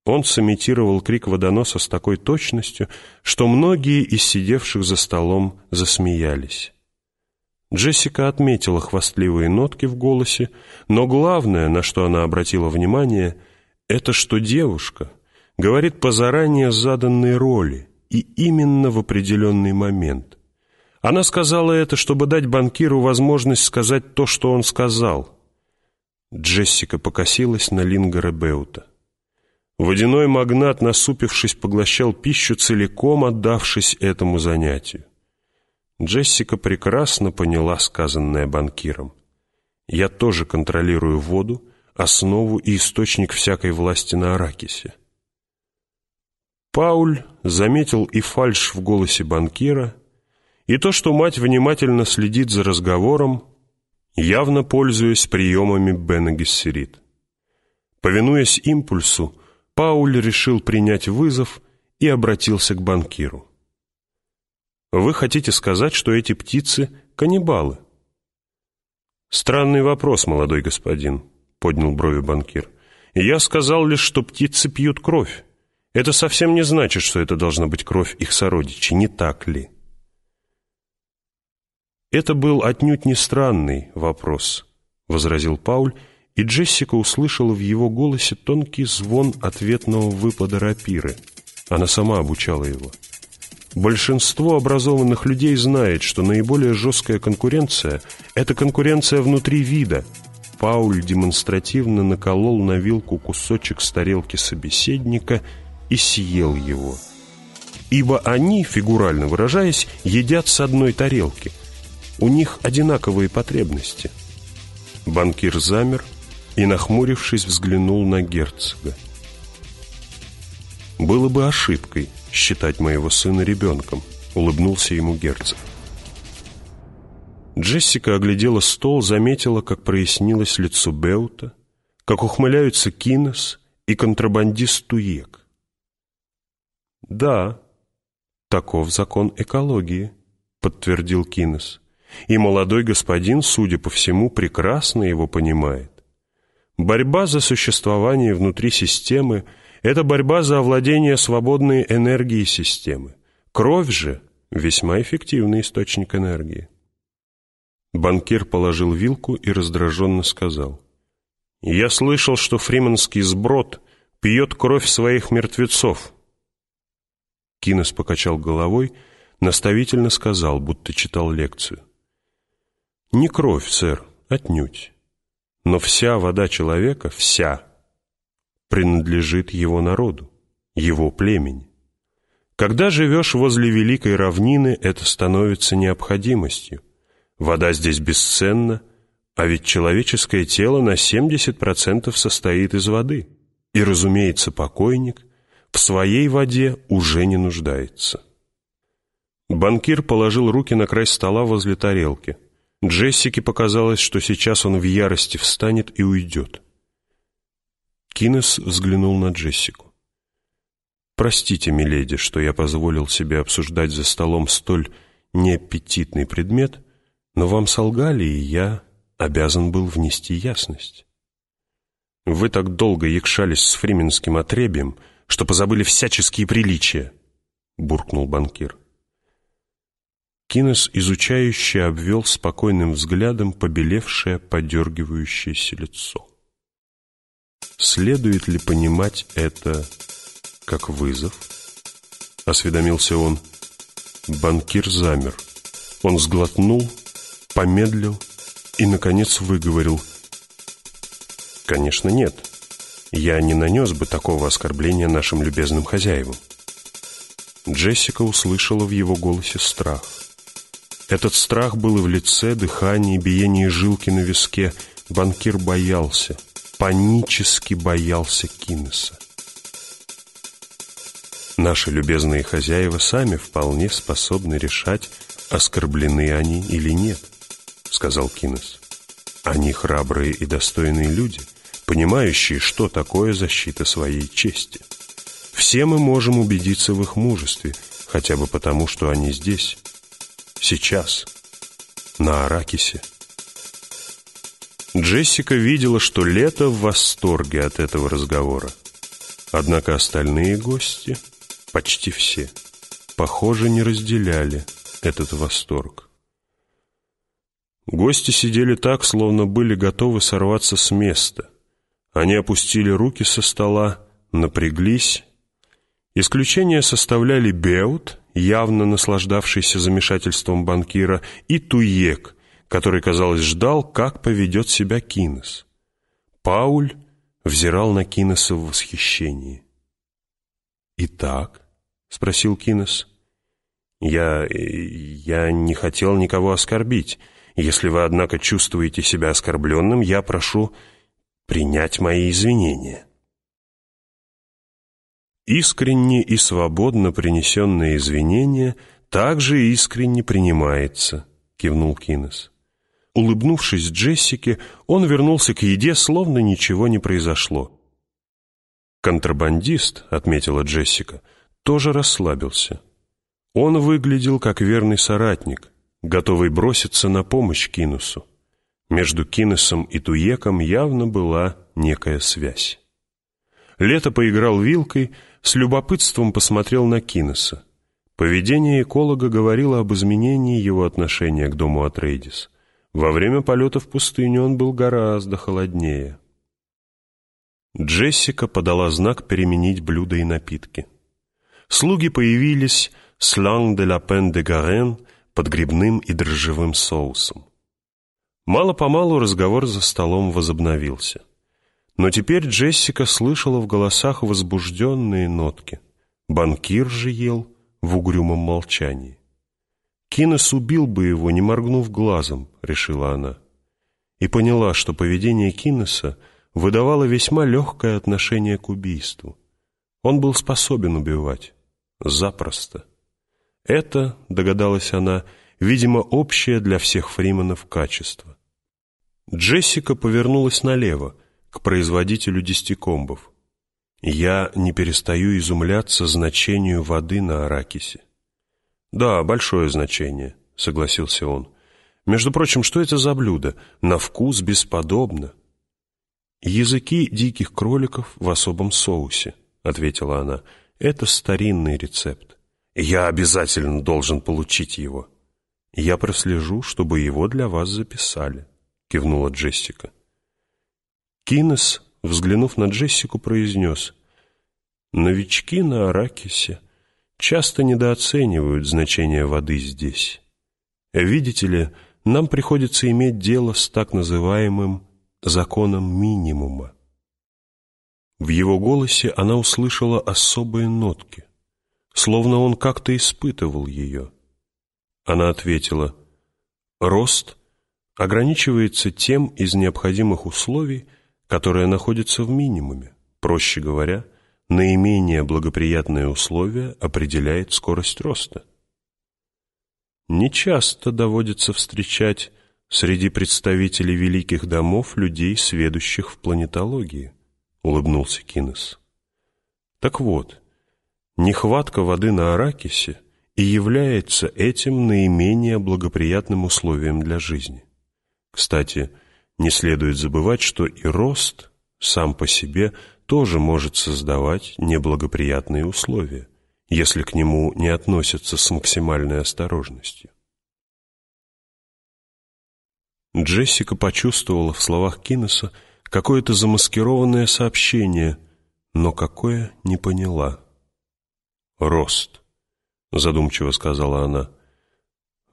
Он сымитировал крик водоноса с такой точностью, что многие из сидевших за столом засмеялись. Джессика отметила хвастливые нотки в голосе, но главное, на что она обратила внимание — это что девушка говорит по заранее заданной роли и именно в определенный момент. Она сказала это, чтобы дать банкиру возможность сказать то, что он сказал. Джессика покосилась на Лингера Беута. Водяной магнат, насупившись, поглощал пищу, целиком отдавшись этому занятию. Джессика прекрасно поняла сказанное банкиром. «Я тоже контролирую воду, основу и источник всякой власти на Аракисе. Пауль заметил и фальшь в голосе банкира, и то, что мать внимательно следит за разговором, явно пользуясь приемами Бена Гессерит. Повинуясь импульсу, Пауль решил принять вызов и обратился к банкиру. «Вы хотите сказать, что эти птицы — каннибалы?» «Странный вопрос, молодой господин», — поднял брови банкир. «Я сказал лишь, что птицы пьют кровь. Это совсем не значит, что это должна быть кровь их сородичей, не так ли?» «Это был отнюдь не странный вопрос», — возразил Пауль, и Джессика услышала в его голосе тонкий звон ответного выпада рапиры. Она сама обучала его. Большинство образованных людей знает, что наиболее жесткая конкуренция – это конкуренция внутри вида – Пауль демонстративно наколол на вилку кусочек с тарелки собеседника и съел его. Ибо они, фигурально выражаясь, едят с одной тарелки. У них одинаковые потребности. Банкир замер и, нахмурившись, взглянул на герцога. «Было бы ошибкой считать моего сына ребенком», — улыбнулся ему герцог. Джессика оглядела стол, заметила, как прояснилось лицо Беута, как ухмыляются Кинес и контрабандист Туек. «Да, таков закон экологии», — подтвердил Кинес. «И молодой господин, судя по всему, прекрасно его понимает. Борьба за существование внутри системы — это борьба за овладение свободной энергией системы. Кровь же — весьма эффективный источник энергии». Банкир положил вилку и раздраженно сказал. «Я слышал, что фриманский сброд пьет кровь своих мертвецов». Кинес покачал головой, наставительно сказал, будто читал лекцию. «Не кровь, сэр, отнюдь. Но вся вода человека, вся, принадлежит его народу, его племени. Когда живешь возле великой равнины, это становится необходимостью. Вода здесь бесценна, а ведь человеческое тело на 70% состоит из воды. И, разумеется, покойник в своей воде уже не нуждается. Банкир положил руки на край стола возле тарелки. Джессике показалось, что сейчас он в ярости встанет и уйдет. Кинес взглянул на Джессику. «Простите, миледи, что я позволил себе обсуждать за столом столь неаппетитный предмет», но вам солгали, и я обязан был внести ясность. Вы так долго якшались с фрименским отребием, что позабыли всяческие приличия, — буркнул банкир. Кинес изучающе обвел спокойным взглядом побелевшее, подергивающееся лицо. «Следует ли понимать это как вызов?» — осведомился он. Банкир замер. Он сглотнул помедлил и, наконец, выговорил. «Конечно, нет. Я не нанес бы такого оскорбления нашим любезным хозяевам. Джессика услышала в его голосе страх. Этот страх был и в лице, дыхании, биении жилки на виске. Банкир боялся, панически боялся Кинеса. Наши любезные хозяева сами вполне способны решать, оскорблены они или нет, сказал Кинес. Они храбрые и достойные люди, понимающие, что такое защита своей чести. Все мы можем убедиться в их мужестве, хотя бы потому, что они здесь, сейчас, на Аракисе. Джессика видела, что Лето в восторге от этого разговора. Однако остальные гости, почти все, похоже, не разделяли этот восторг. Гости сидели так, словно были готовы сорваться с места. Они опустили руки со стола, напряглись Исключение составляли Беут, явно наслаждавшийся замешательством банкира, и Туек, который, казалось, ждал, как поведет себя Кинес. Пауль взирал на Кинеса в восхищении. «Итак?» — спросил Кинес. «Я... я не хотел никого оскорбить. Если вы, однако, чувствуете себя оскорбленным, я прошу принять мои извинения». Искренне и свободно принесенное извинение также искренне принимается, кивнул Кинес. Улыбнувшись Джессике, он вернулся к еде, словно ничего не произошло. «Контрабандист», — отметила Джессика, — тоже расслабился. Он выглядел как верный соратник, готовый броситься на помощь Кинусу. Между Кинесом и Туеком явно была некая связь. Лето поиграл вилкой, с любопытством посмотрел на Кинеса. Поведение эколога говорило об изменении его отношения к дому Атрейдис. Во время полета в пустыню он был гораздо холоднее. Джессика подала знак переменить блюда и напитки. Слуги появились с «Lang de la Pen de Garenne» под грибным и дрожжевым соусом. Мало-помалу разговор за столом возобновился. Но теперь Джессика слышала в голосах возбужденные нотки. Банкир же ел в угрюмом молчании. «Кинес убил бы его, не моргнув глазом», — решила она. И поняла, что поведение Кинеса выдавало весьма легкое отношение к убийству. Он был способен убивать. Запросто. Это, догадалась она, видимо, общее для всех фриманов качество. Джессика повернулась налево, к производителю десятикомбов. Я не перестаю изумляться значению воды на Аракисе. «Да, большое значение», — согласился он. «Между прочим, что это за блюдо? На вкус бесподобно». «Языки диких кроликов в особом соусе», — ответила она. «Это старинный рецепт. Я обязательно должен получить его». «Я прослежу, чтобы его для вас записали», — кивнула Джессика. Кинес, взглянув на Джессику, произнес, «Новички на Аракисе часто недооценивают значение воды здесь. Видите ли, нам приходится иметь дело с так называемым законом минимума». В его голосе она услышала особые нотки, словно он как-то испытывал ее. Она ответила, «Рост ограничивается тем из необходимых условий, которая находится в минимуме. Проще говоря, наименее благоприятные условия определяет скорость роста. Нечасто доводится встречать среди представителей великих домов людей, сведущих в планетологии, улыбнулся Кинес. Так вот, нехватка воды на Аракисе и является этим наименее благоприятным условием для жизни. Кстати, не следует забывать, что и рост сам по себе тоже может создавать неблагоприятные условия, если к нему не относятся с максимальной осторожностью. Джессика почувствовала в словах Кинеса какое-то замаскированное сообщение, но какое не поняла. «Рост», — задумчиво сказала она.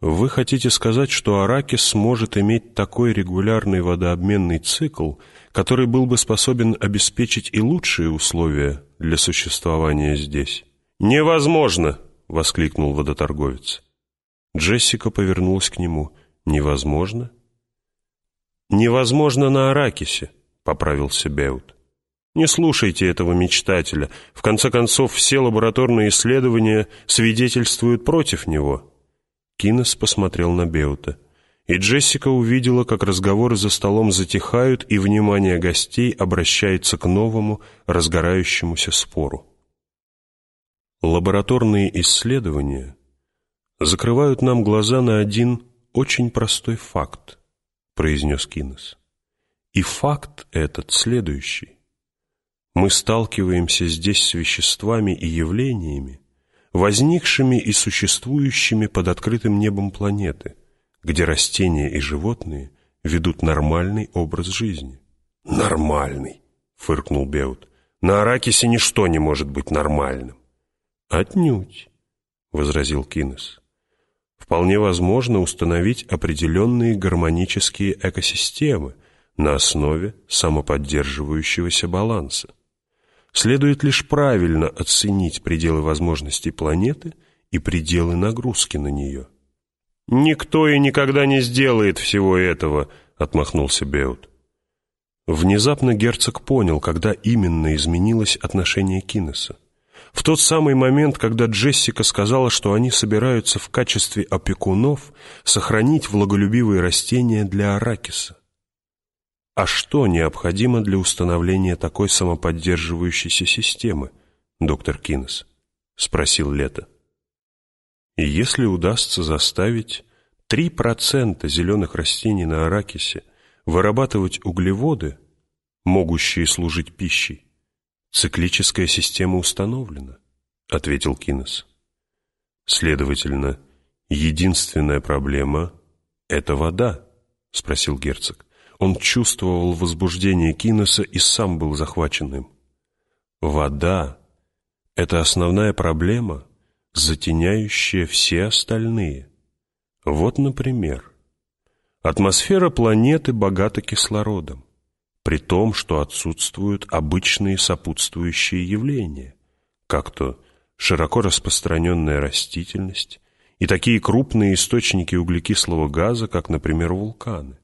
Вы хотите сказать, что Аракис сможет иметь такой регулярный водообменный цикл, который был бы способен обеспечить и лучшие условия для существования здесь? «Невозможно!» — воскликнул водоторговец. Джессика повернулась к нему. «Невозможно?» «Невозможно на Аракисе», — поправился Беут. «Не слушайте этого мечтателя. В конце концов, все лабораторные исследования свидетельствуют против него». Кинес посмотрел на Беута. И Джессика увидела, как разговоры за столом затихают, и внимание гостей обращается к новому, разгорающемуся спору. Лабораторные исследования закрывают нам глаза на один очень простой факт, произнес Кинес. И факт этот следующий. Мы сталкиваемся здесь с веществами и явлениями, возникшими и существующими под открытым небом планеты, где растения и животные ведут нормальный образ жизни. «Нормальный», — фыркнул Беут. «На Аракисе ничто не может быть нормальным». «Отнюдь», — возразил Кинес. «Вполне возможно установить определенные гармонические экосистемы на основе самоподдерживающегося баланса следует лишь правильно оценить пределы возможностей планеты и пределы нагрузки на нее. «Никто и никогда не сделает всего этого», — отмахнулся Беут. Внезапно герцог понял, когда именно изменилось отношение Кинеса. В тот самый момент, когда Джессика сказала, что они собираются в качестве опекунов сохранить влаголюбивые растения для Аракиса. А что необходимо для установления такой самоподдерживающейся системы, доктор Кинес? Спросил Лето. Если удастся заставить 3% зеленых растений на Аракисе вырабатывать углеводы, могущие служить пищей, циклическая система установлена, ответил Кинес. Следовательно, единственная проблема — это вода, спросил герцог. Он чувствовал возбуждение Кинеса и сам был захвачен им. Вода — это основная проблема, затеняющая все остальные. Вот, например, атмосфера планеты богата кислородом, при том, что отсутствуют обычные сопутствующие явления, как то широко распространенная растительность и такие крупные источники углекислого газа, как, например, вулканы.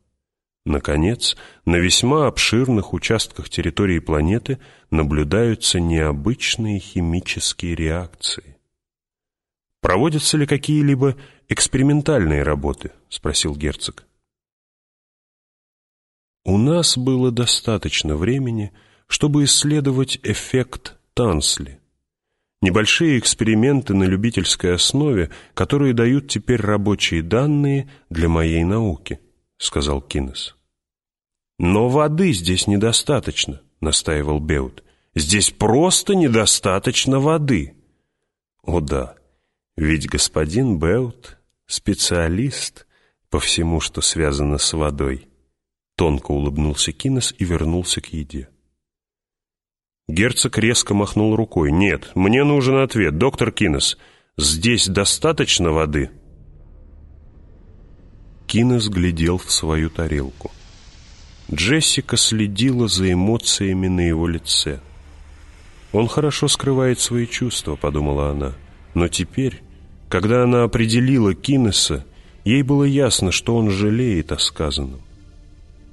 Наконец, на весьма обширных участках территории планеты наблюдаются необычные химические реакции. «Проводятся ли какие-либо экспериментальные работы?» — спросил герцог. У нас было достаточно времени, чтобы исследовать эффект Тансли. Небольшие эксперименты на любительской основе, которые дают теперь рабочие данные для моей науки —— сказал Кинес. «Но воды здесь недостаточно», — настаивал Беут. «Здесь просто недостаточно воды». «О да, ведь господин Беут — специалист по всему, что связано с водой». Тонко улыбнулся Кинес и вернулся к еде. Герцог резко махнул рукой. «Нет, мне нужен ответ, доктор Кинес. Здесь достаточно воды?» Кинес глядел в свою тарелку. Джессика следила за эмоциями на его лице. «Он хорошо скрывает свои чувства», — подумала она. Но теперь, когда она определила Кинеса, ей было ясно, что он жалеет о сказанном.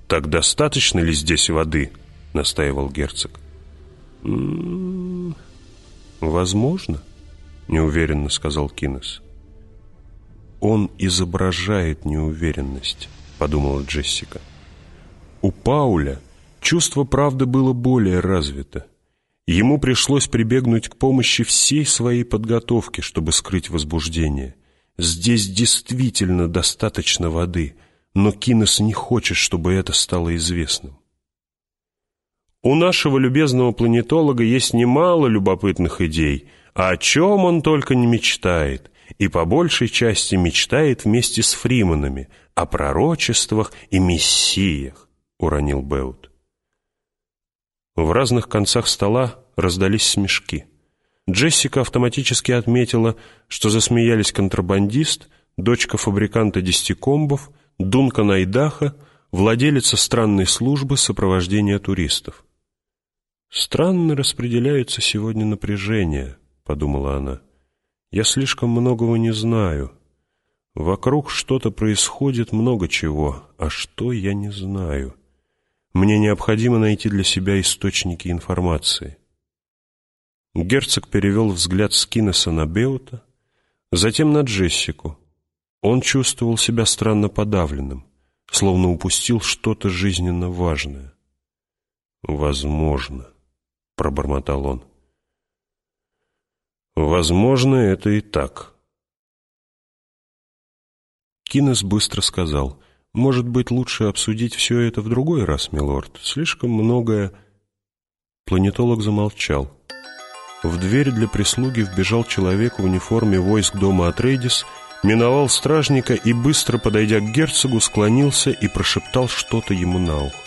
«Так достаточно ли здесь воды?» — настаивал герцог. «М «М-м, -м «Возможно», — неуверенно сказал Кинес. «Он изображает неуверенность», — подумала Джессика. У Пауля чувство правды было более развито. Ему пришлось прибегнуть к помощи всей своей подготовки, чтобы скрыть возбуждение. Здесь действительно достаточно воды, но Кинес не хочет, чтобы это стало известным. У нашего любезного планетолога есть немало любопытных идей, а о чем он только не мечтает, и по большей части мечтает вместе с фриманами о пророчествах и мессиях, уронил Беут. В разных концах стола раздались смешки. Джессика автоматически отметила, что засмеялись контрабандист, дочка фабриканта десятикомбов, Дунка Найдаха, владелица странной службы сопровождения туристов. «Странно распределяется сегодня напряжение», — подумала она. «Я слишком многого не знаю. Вокруг что-то происходит много чего, а что я не знаю. Мне необходимо найти для себя источники информации». Герцог перевел взгляд с Кинеса на Беута, затем на Джессику. Он чувствовал себя странно подавленным, словно упустил что-то жизненно важное. «Возможно», — пробормотал он. «Возможно, это и так». Кинес быстро сказал, «Может быть, лучше обсудить все это в другой раз, милорд? Слишком многое...» Планетолог замолчал. В дверь для прислуги вбежал человек в униформе войск дома Атрейдис, миновал стражника и, быстро подойдя к герцогу, склонился и прошептал что-то ему на ухо.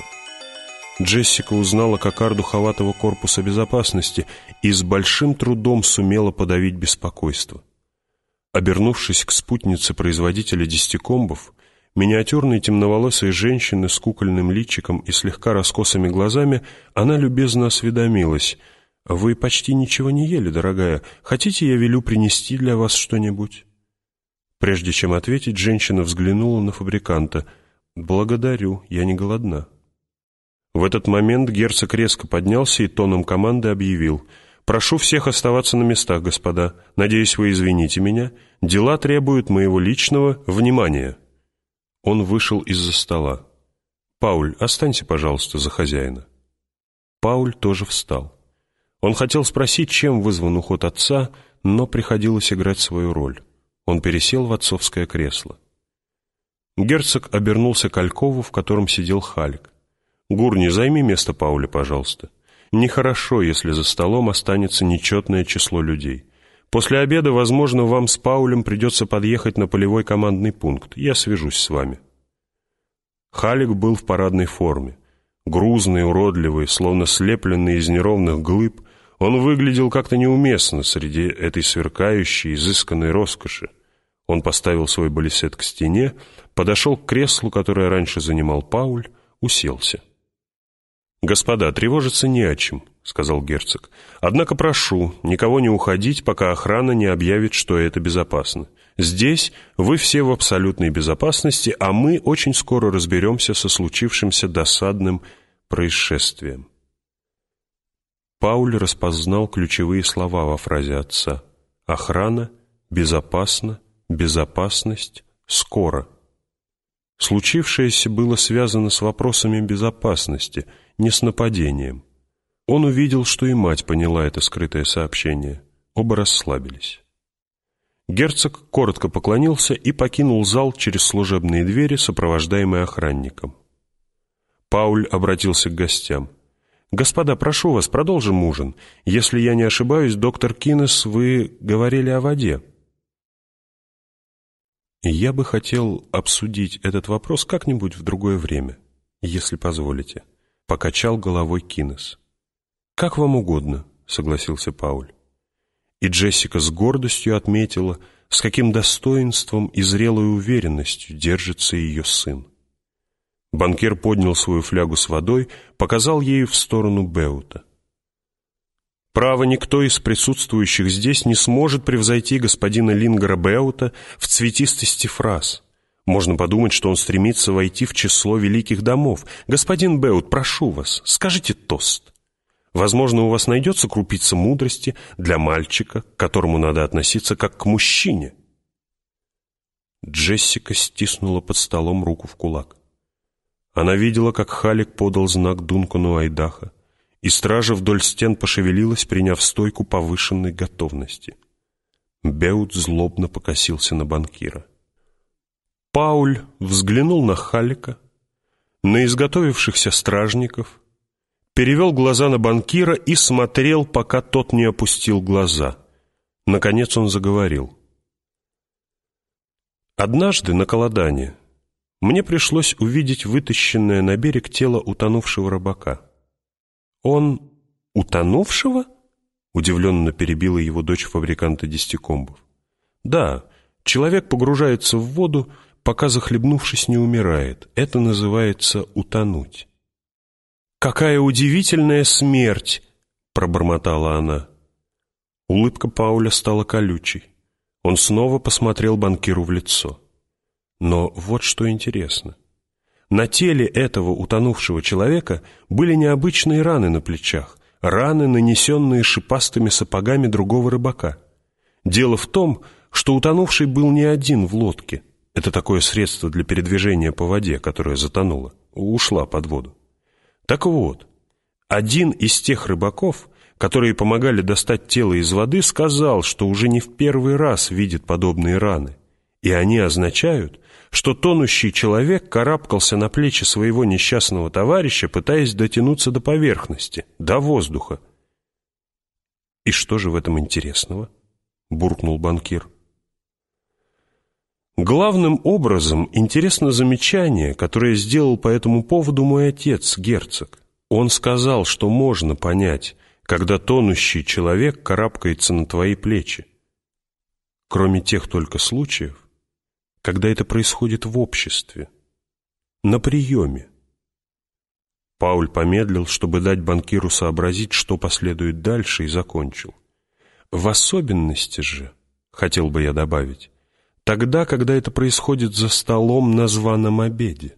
Джессика узнала кокарду халатого корпуса безопасности и с большим трудом сумела подавить беспокойство. Обернувшись к спутнице производителя десятикомбов, миниатюрной темноволосой женщины с кукольным личиком и слегка раскосыми глазами, она любезно осведомилась — «Вы почти ничего не ели, дорогая. Хотите, я велю принести для вас что-нибудь?» Прежде чем ответить, женщина взглянула на фабриканта. «Благодарю, я не голодна». В этот момент герцог резко поднялся и тоном команды объявил. «Прошу всех оставаться на местах, господа. Надеюсь, вы извините меня. Дела требуют моего личного внимания». Он вышел из-за стола. «Пауль, останься, пожалуйста, за хозяина». Пауль тоже встал. Он хотел спросить, чем вызван уход отца, но приходилось играть свою роль. Он пересел в отцовское кресло. Герцог обернулся к Алькову, в котором сидел Халик. «Гурни, займи место Пауля, пожалуйста. Нехорошо, если за столом останется нечетное число людей. После обеда, возможно, вам с Паулем придется подъехать на полевой командный пункт. Я свяжусь с вами». Халик был в парадной форме. Грузный, уродливый, словно слепленный из неровных глыб, он выглядел как-то неуместно среди этой сверкающей, изысканной роскоши. Он поставил свой балисет к стене, подошел к креслу, которое раньше занимал Пауль, уселся. «Господа, тревожиться не о чем», — сказал герцог. «Однако прошу, никого не уходить, пока охрана не объявит, что это безопасно. Здесь вы все в абсолютной безопасности, а мы очень скоро разберемся со случившимся досадным происшествием». Пауль распознал ключевые слова во фразе отца. «Охрана», «безопасно», «безопасность», «скоро». Случившееся было связано с вопросами безопасности, не с нападением. Он увидел, что и мать поняла это скрытое сообщение. Оба расслабились. Герцог коротко поклонился и покинул зал через служебные двери, сопровождаемый охранником. Пауль обратился к гостям. «Господа, прошу вас, продолжим ужин. Если я не ошибаюсь, доктор Кинес, вы говорили о воде». «Я бы хотел обсудить этот вопрос как-нибудь в другое время, если позволите», — покачал головой Кинес. «Как вам угодно», — согласился Пауль. И Джессика с гордостью отметила, с каким достоинством и зрелой уверенностью держится ее сын. Банкир поднял свою флягу с водой, показал ею в сторону Беута. Право, никто из присутствующих здесь не сможет превзойти господина Лингера Беута в цветистости фраз. Можно подумать, что он стремится войти в число великих домов. Господин Беут, прошу вас, скажите тост. Возможно, у вас найдется крупица мудрости для мальчика, к которому надо относиться как к мужчине. Джессика стиснула под столом руку в кулак. Она видела, как Халик подал знак Дункану Айдаха, и стража вдоль стен пошевелилась, приняв стойку повышенной готовности. Беут злобно покосился на банкира. Пауль взглянул на Халика, на изготовившихся стражников, перевел глаза на банкира и смотрел, пока тот не опустил глаза. Наконец он заговорил. Однажды на Колодане мне пришлось увидеть вытащенное на берег тело утонувшего рыбака. «Он утонувшего?» — удивленно перебила его дочь фабриканта десятикомбов. «Да, Человек погружается в воду, пока захлебнувшись не умирает. Это называется утонуть. «Какая удивительная смерть!» — пробормотала она. Улыбка Пауля стала колючей. Он снова посмотрел банкиру в лицо. Но вот что интересно. На теле этого утонувшего человека были необычные раны на плечах, раны, нанесенные шипастыми сапогами другого рыбака. Дело в том, что утонувший был не один в лодке. Это такое средство для передвижения по воде, которое затонуло, ушла под воду. Так вот, один из тех рыбаков, которые помогали достать тело из воды, сказал, что уже не в первый раз видит подобные раны. И они означают, что тонущий человек карабкался на плечи своего несчастного товарища, пытаясь дотянуться до поверхности, до воздуха. «И что же в этом интересного?» — буркнул банкир. Главным образом интересно замечание, которое сделал по этому поводу мой отец, герцог. Он сказал, что можно понять, когда тонущий человек карабкается на твои плечи. Кроме тех только случаев, когда это происходит в обществе, на приеме. Пауль помедлил, чтобы дать банкиру сообразить, что последует дальше, и закончил. В особенности же, хотел бы я добавить, тогда, когда это происходит за столом на званом обеде.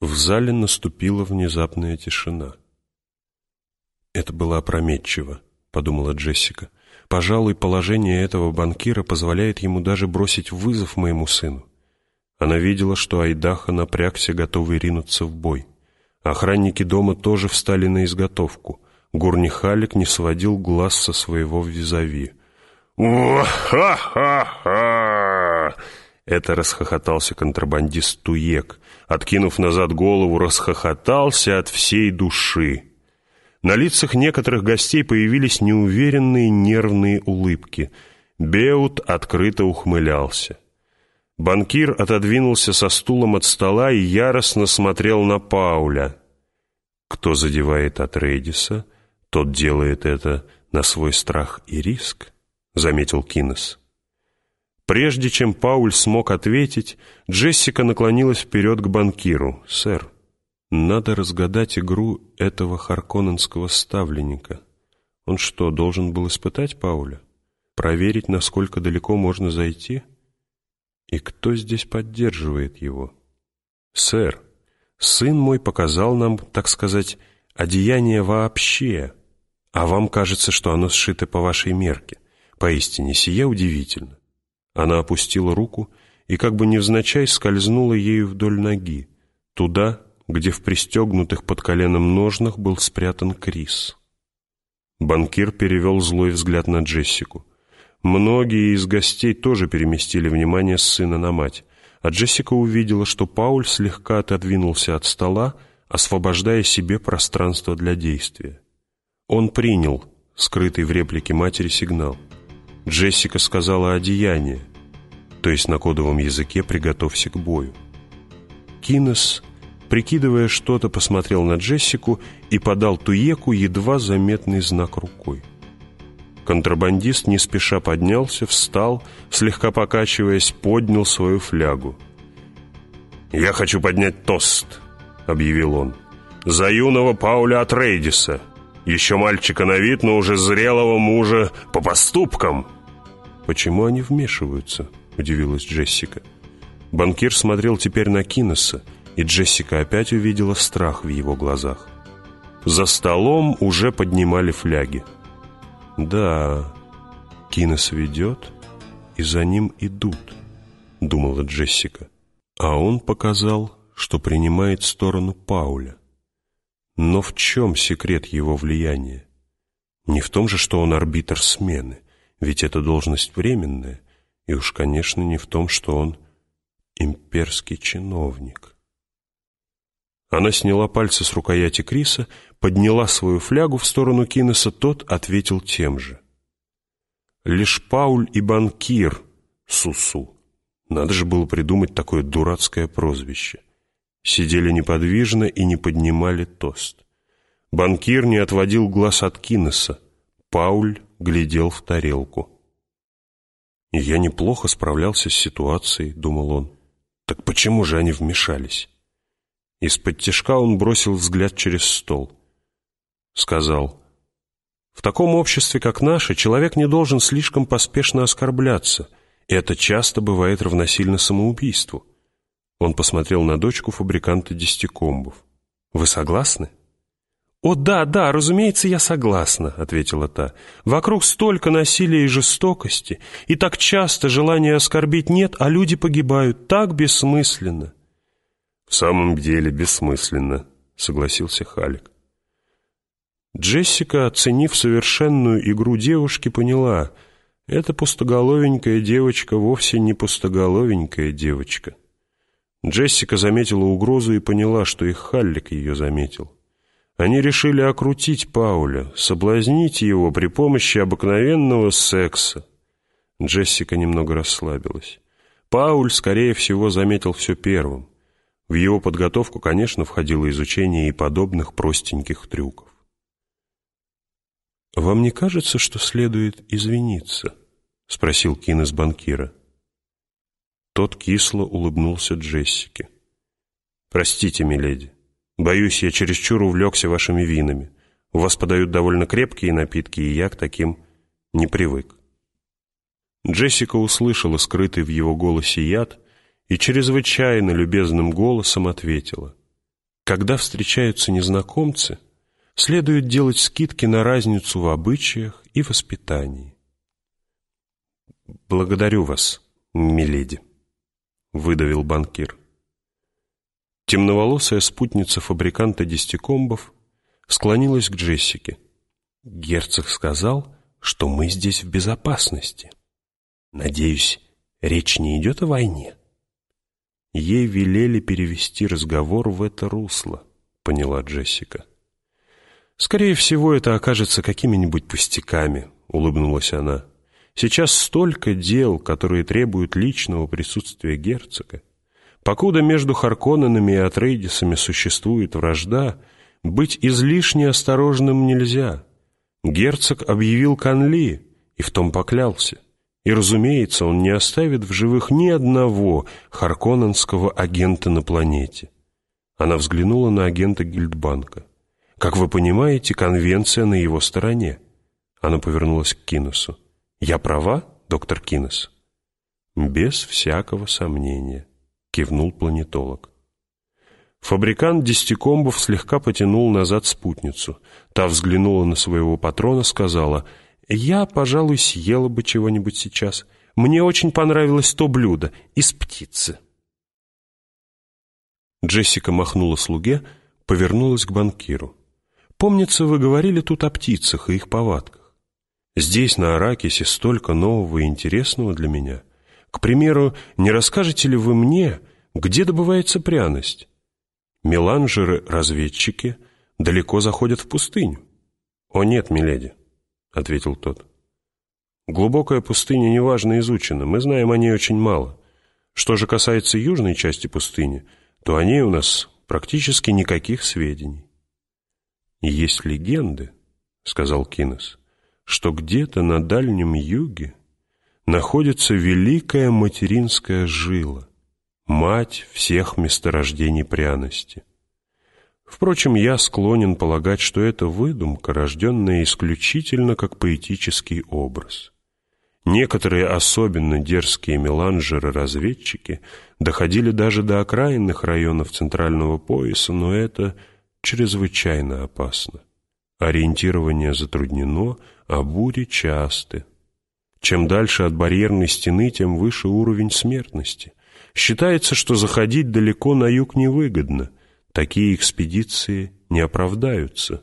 В зале наступила внезапная тишина. «Это было опрометчиво», — подумала Джессика. «Пожалуй, положение этого банкира позволяет ему даже бросить вызов моему сыну». Она видела, что Айдаха напрягся, готовый ринуться в бой. Охранники дома тоже встали на изготовку. Гурнихалик не сводил глаз со своего визави. Это расхохотался контрабандист Туек. Откинув назад голову, расхохотался от всей души. На лицах некоторых гостей появились неуверенные нервные улыбки. Беут открыто ухмылялся. Банкир отодвинулся со стулом от стола и яростно смотрел на Пауля. Кто задевает Атрейдиса, тот делает это на свой страх и риск. — заметил Кинес. Прежде чем Пауль смог ответить, Джессика наклонилась вперед к банкиру. «Сэр, надо разгадать игру этого харконненского ставленника. Он что, должен был испытать Пауля? Проверить, насколько далеко можно зайти? И кто здесь поддерживает его? Сэр, сын мой показал нам, так сказать, одеяние вообще, а вам кажется, что оно сшито по вашей мерке. Поистине, сия удивительно. Она опустила руку и как бы невзначай скользнула ею вдоль ноги, туда, где в пристегнутых под коленом ножнах был спрятан Крис. Банкир перевел злой взгляд на Джессику. Многие из гостей тоже переместили внимание с сына на мать, а Джессика увидела, что Пауль слегка отодвинулся от стола, освобождая себе пространство для действия. Он принял скрытый в реплике матери сигнал — Джессика сказала «одеяние», то есть на кодовом языке «приготовься к бою». Кинес, прикидывая что-то, посмотрел на Джессику и подал Туеку едва заметный знак рукой. Контрабандист не спеша поднялся, встал, слегка покачиваясь, поднял свою флягу. «Я хочу поднять тост», — объявил он, — «за юного Пауля Атрейдиса, еще мальчика на вид, но уже зрелого мужа по поступкам». «Почему они вмешиваются?» — удивилась Джессика. Банкир смотрел теперь на Кинеса, и Джессика опять увидела страх в его глазах. За столом уже поднимали фляги. «Да, Кинес ведет, и за ним идут», — думала Джессика. А он показал, что принимает сторону Пауля. Но в чем секрет его влияния? Не в том же, что он арбитр смены, ведь эта должность временная, и уж, конечно, не в том, что он имперский чиновник. Она сняла пальцы с рукояти Криса, подняла свою флягу в сторону Кинеса, тот ответил тем же. Лишь Пауль и банкир Сусу. Надо же было придумать такое дурацкое прозвище сидели неподвижно и не поднимали тост. Банкир не отводил глаз от Кинеса. Пауль глядел в тарелку. Я неплохо справлялся с ситуацией, думал он. Так почему же они вмешались? Из-под тяжка он бросил взгляд через стол. Сказал, «В таком обществе, как наше, человек не должен слишком поспешно оскорбляться. Это часто бывает равносильно самоубийству». Он посмотрел на дочку фабриканта десятикомбов. «Вы согласны?» «О, да, да, разумеется, я согласна», — ответила та. «Вокруг столько насилия и жестокости, и так часто желания оскорбить нет, а люди погибают так бессмысленно». «В самом деле бессмысленно», — согласился Халик. Джессика, оценив совершенную игру девушки, поняла, эта пустоголовенькая девочка вовсе не пустоголовенькая девочка. Джессика заметила угрозу и поняла, что и Халлик ее заметил. Они решили окрутить Пауля, соблазнить его при помощи обыкновенного секса. Джессика немного расслабилась. Пауль, скорее всего, заметил все первым. В его подготовку, конечно, входило изучение и подобных простеньких трюков. «Вам не кажется, что следует извиниться?» — спросил Кин из банкира. Тот кисло улыбнулся Джессике. «Простите, миледи, Боюсь, я чересчур увлекся вашими винами. У вас подают довольно крепкие напитки, и я к таким не привык». Джессика услышала скрытый в его голосе яд и чрезвычайно любезным голосом ответила. «Когда встречаются незнакомцы, следует делать скидки на разницу в обычаях и воспитании». «Благодарю вас, миледи», — выдавил банкир. Темноволосая спутница фабриканта десятикомбов склонилась к Джессике. «Герцог сказал, что мы здесь в безопасности. Надеюсь, речь не идет о войне?» Ей велели перевести разговор в это русло, поняла Джессика. «Скорее всего, это окажется какими-нибудь пустяками», — улыбнулась она. «Сейчас столько дел, которые требуют личного присутствия герцога. Покуда между Харконненами и Атрейдисами существует вражда, быть излишне осторожным нельзя. Герцог объявил Канли и в том поклялся. И, разумеется, он не оставит в живых ни одного харконненского агента на планете. Она взглянула на агента Гильдбанка. «Как вы понимаете, конвенция на его стороне». Она повернулась к Киносу. «Я права, доктор Кинос?» «Без всякого сомнения». — кивнул планетолог. Фабрикант десятикомбов слегка потянул назад спутницу. Та взглянула на своего патрона, сказала, «Я, пожалуй, съела бы чего-нибудь сейчас. Мне очень понравилось то блюдо из птицы». Джессика махнула слуге, повернулась к банкиру. «Помнится, вы говорили тут о птицах и их повадках. Здесь, на Аракисе, столько нового и интересного для меня». К примеру, не расскажете ли вы мне, где добывается пряность? Меланжеры-разведчики далеко заходят в пустыню. «О нет, миледи», — ответил тот. «Глубокая пустыня неважно изучена, мы знаем о ней очень мало. Что же касается южной части пустыни, то о ней у нас практически никаких сведений». «Есть легенды», — сказал Кинес, — «что где-то на Дальнем Юге находится великая материнская жила, мать всех месторождений пряности. Впрочем, я склонен полагать, что это выдумка, рожденная исключительно как поэтический образ. Некоторые особенно дерзкие меланжеры-разведчики доходили даже до окраинных районов центрального пояса, но это чрезвычайно опасно. Ориентирование затруднено, а бури часты. Чем дальше от барьерной стены, тем выше уровень смертности. Считается, что заходить далеко на юг невыгодно. Такие экспедиции не оправдаются.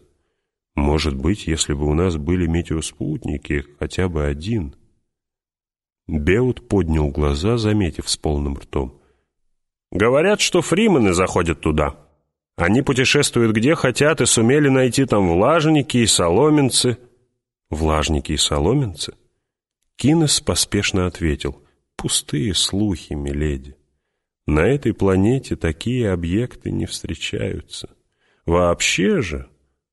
Может быть, если бы у нас были метеоспутники, хотя бы один. Беут поднял глаза, заметив с полным ртом. «Говорят, что фримены заходят туда. Они путешествуют где хотят и сумели найти там влажники и соломенцы». «Влажники и соломенцы?» Кинес поспешно ответил, «Пустые слухи, миледи. На этой планете такие объекты не встречаются. Вообще же,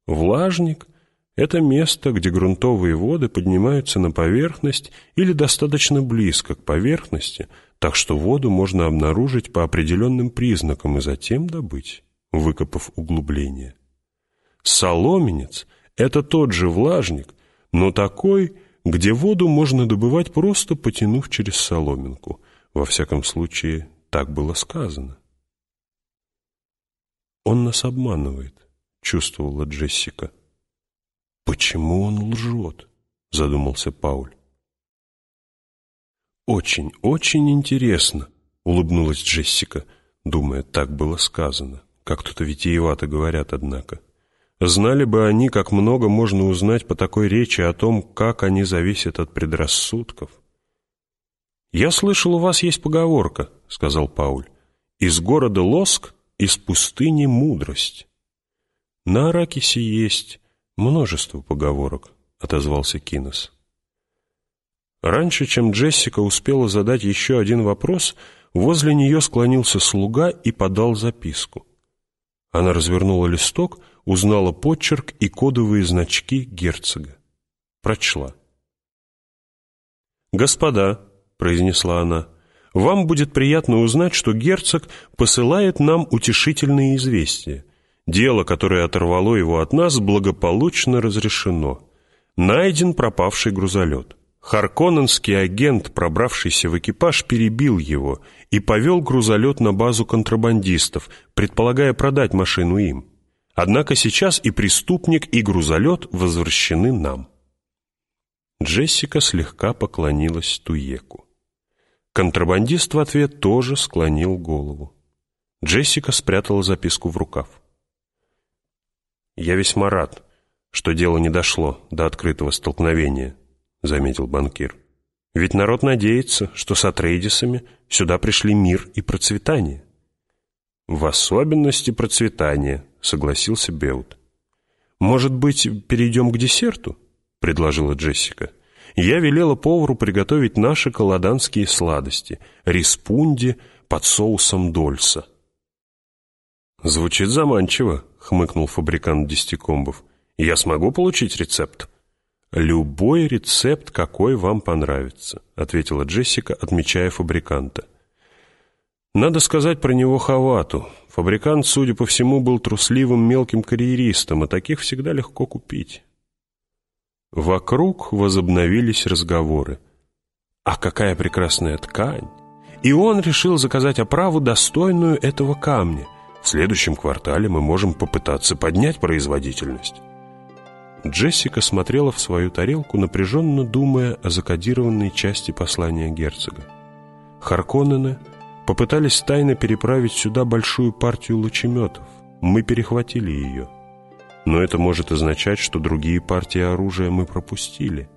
влажник Это место, где грунтовые воды поднимаются на поверхность или достаточно близко к поверхности, так что воду можно обнаружить по определенным признакам и затем добыть, выкопав углубление. Соломенец — это тот же влажник, но такой, где воду можно добывать просто потянув через соломинку. Во всяком случае, так было сказано. «Он нас обманывает», — чувствовала Джессика. «Почему он лжет?» — задумался Пауль. «Очень, очень интересно», — улыбнулась Джессика, думая, так было сказано. Как тут витиевато говорят, однако. Знали бы они, как много можно узнать по такой речи о том, как они зависят от предрассудков. «Я слышал, у вас есть поговорка», — сказал Пауль. «Из города Лоск, из пустыни мудрость». «На Аракисе есть множество поговорок», — отозвался Кинос. Раньше, чем Джессика успела задать еще один вопрос, возле нее склонился слуга и подал записку. Она развернула листок, узнала почерк и кодовые значки герцога. Прочла. «Господа», — произнесла она, — «вам будет приятно узнать, что герцог посылает нам утешительные известия. Дело, которое оторвало его от нас, благополучно разрешено. Найден пропавший грузолет». Харконненский агент, пробравшийся в экипаж, перебил его и повел грузолет на базу контрабандистов, предполагая продать машину им. Однако сейчас и преступник, и грузолет возвращены нам. Джессика слегка поклонилась Туеку. Контрабандист в ответ тоже склонил голову. Джессика спрятала записку в рукав. «Я весьма рад, что дело не дошло до открытого столкновения», заметил банкир. Ведь народ надеется, что с Атрейдисами сюда пришли мир и процветание. В особенности процветание, согласился Беут. Может быть, перейдем к десерту? предложила Джессика. Я велела повару приготовить наши колоданские сладости, риспунди под соусом дольса. «Звучит заманчиво», — хмыкнул фабрикант десятикомбов. «Я смогу получить рецепт?» «Любой рецепт, какой вам понравится», — ответила Джессика, отмечая фабриканта. Надо сказать про него Хавату. Фабрикант, судя по всему, был трусливым мелким карьеристом, а таких всегда легко купить. Вокруг возобновились разговоры. «А какая прекрасная ткань!» И он решил заказать оправу, достойную этого камня. В следующем квартале мы можем попытаться поднять производительность. Джессика смотрела в свою тарелку, напряженно думая о закодированной части послания герцога. Харконнены попытались тайно переправить сюда большую партию лучеметов. Мы перехватили ее. Но это может означать, что другие партии оружия мы пропустили.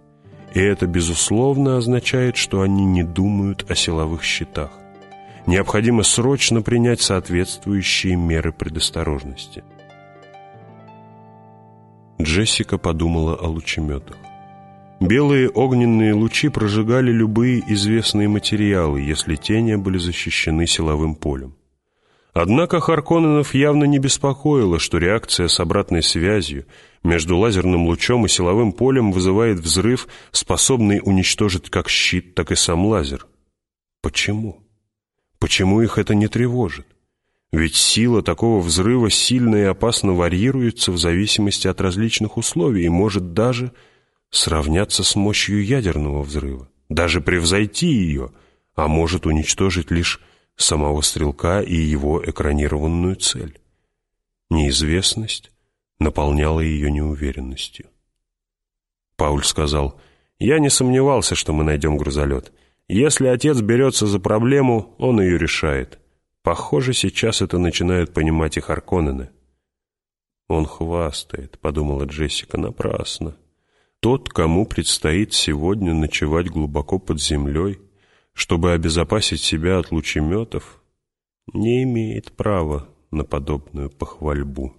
И это, безусловно, означает, что они не думают о силовых щитах. Необходимо срочно принять соответствующие меры предосторожности. Джессика подумала о лучеметах. Белые огненные лучи прожигали любые известные материалы, если те не были защищены силовым полем. Однако Харконненов явно не беспокоило, что реакция с обратной связью между лазерным лучом и силовым полем вызывает взрыв, способный уничтожить как щит, так и сам лазер. Почему? Почему их это не тревожит? Ведь сила такого взрыва сильно и опасно варьируется в зависимости от различных условий и может даже сравняться с мощью ядерного взрыва, даже превзойти ее, а может уничтожить лишь самого стрелка и его экранированную цель. Неизвестность наполняла ее неуверенностью. Пауль сказал, «Я не сомневался, что мы найдем грузолет. Если отец берется за проблему, он ее решает». Похоже, сейчас это начинают понимать и Харконнены. «Он хвастает», — подумала Джессика, — «напрасно. Тот, кому предстоит сегодня ночевать глубоко под землей, чтобы обезопасить себя от лучеметов, не имеет права на подобную похвальбу».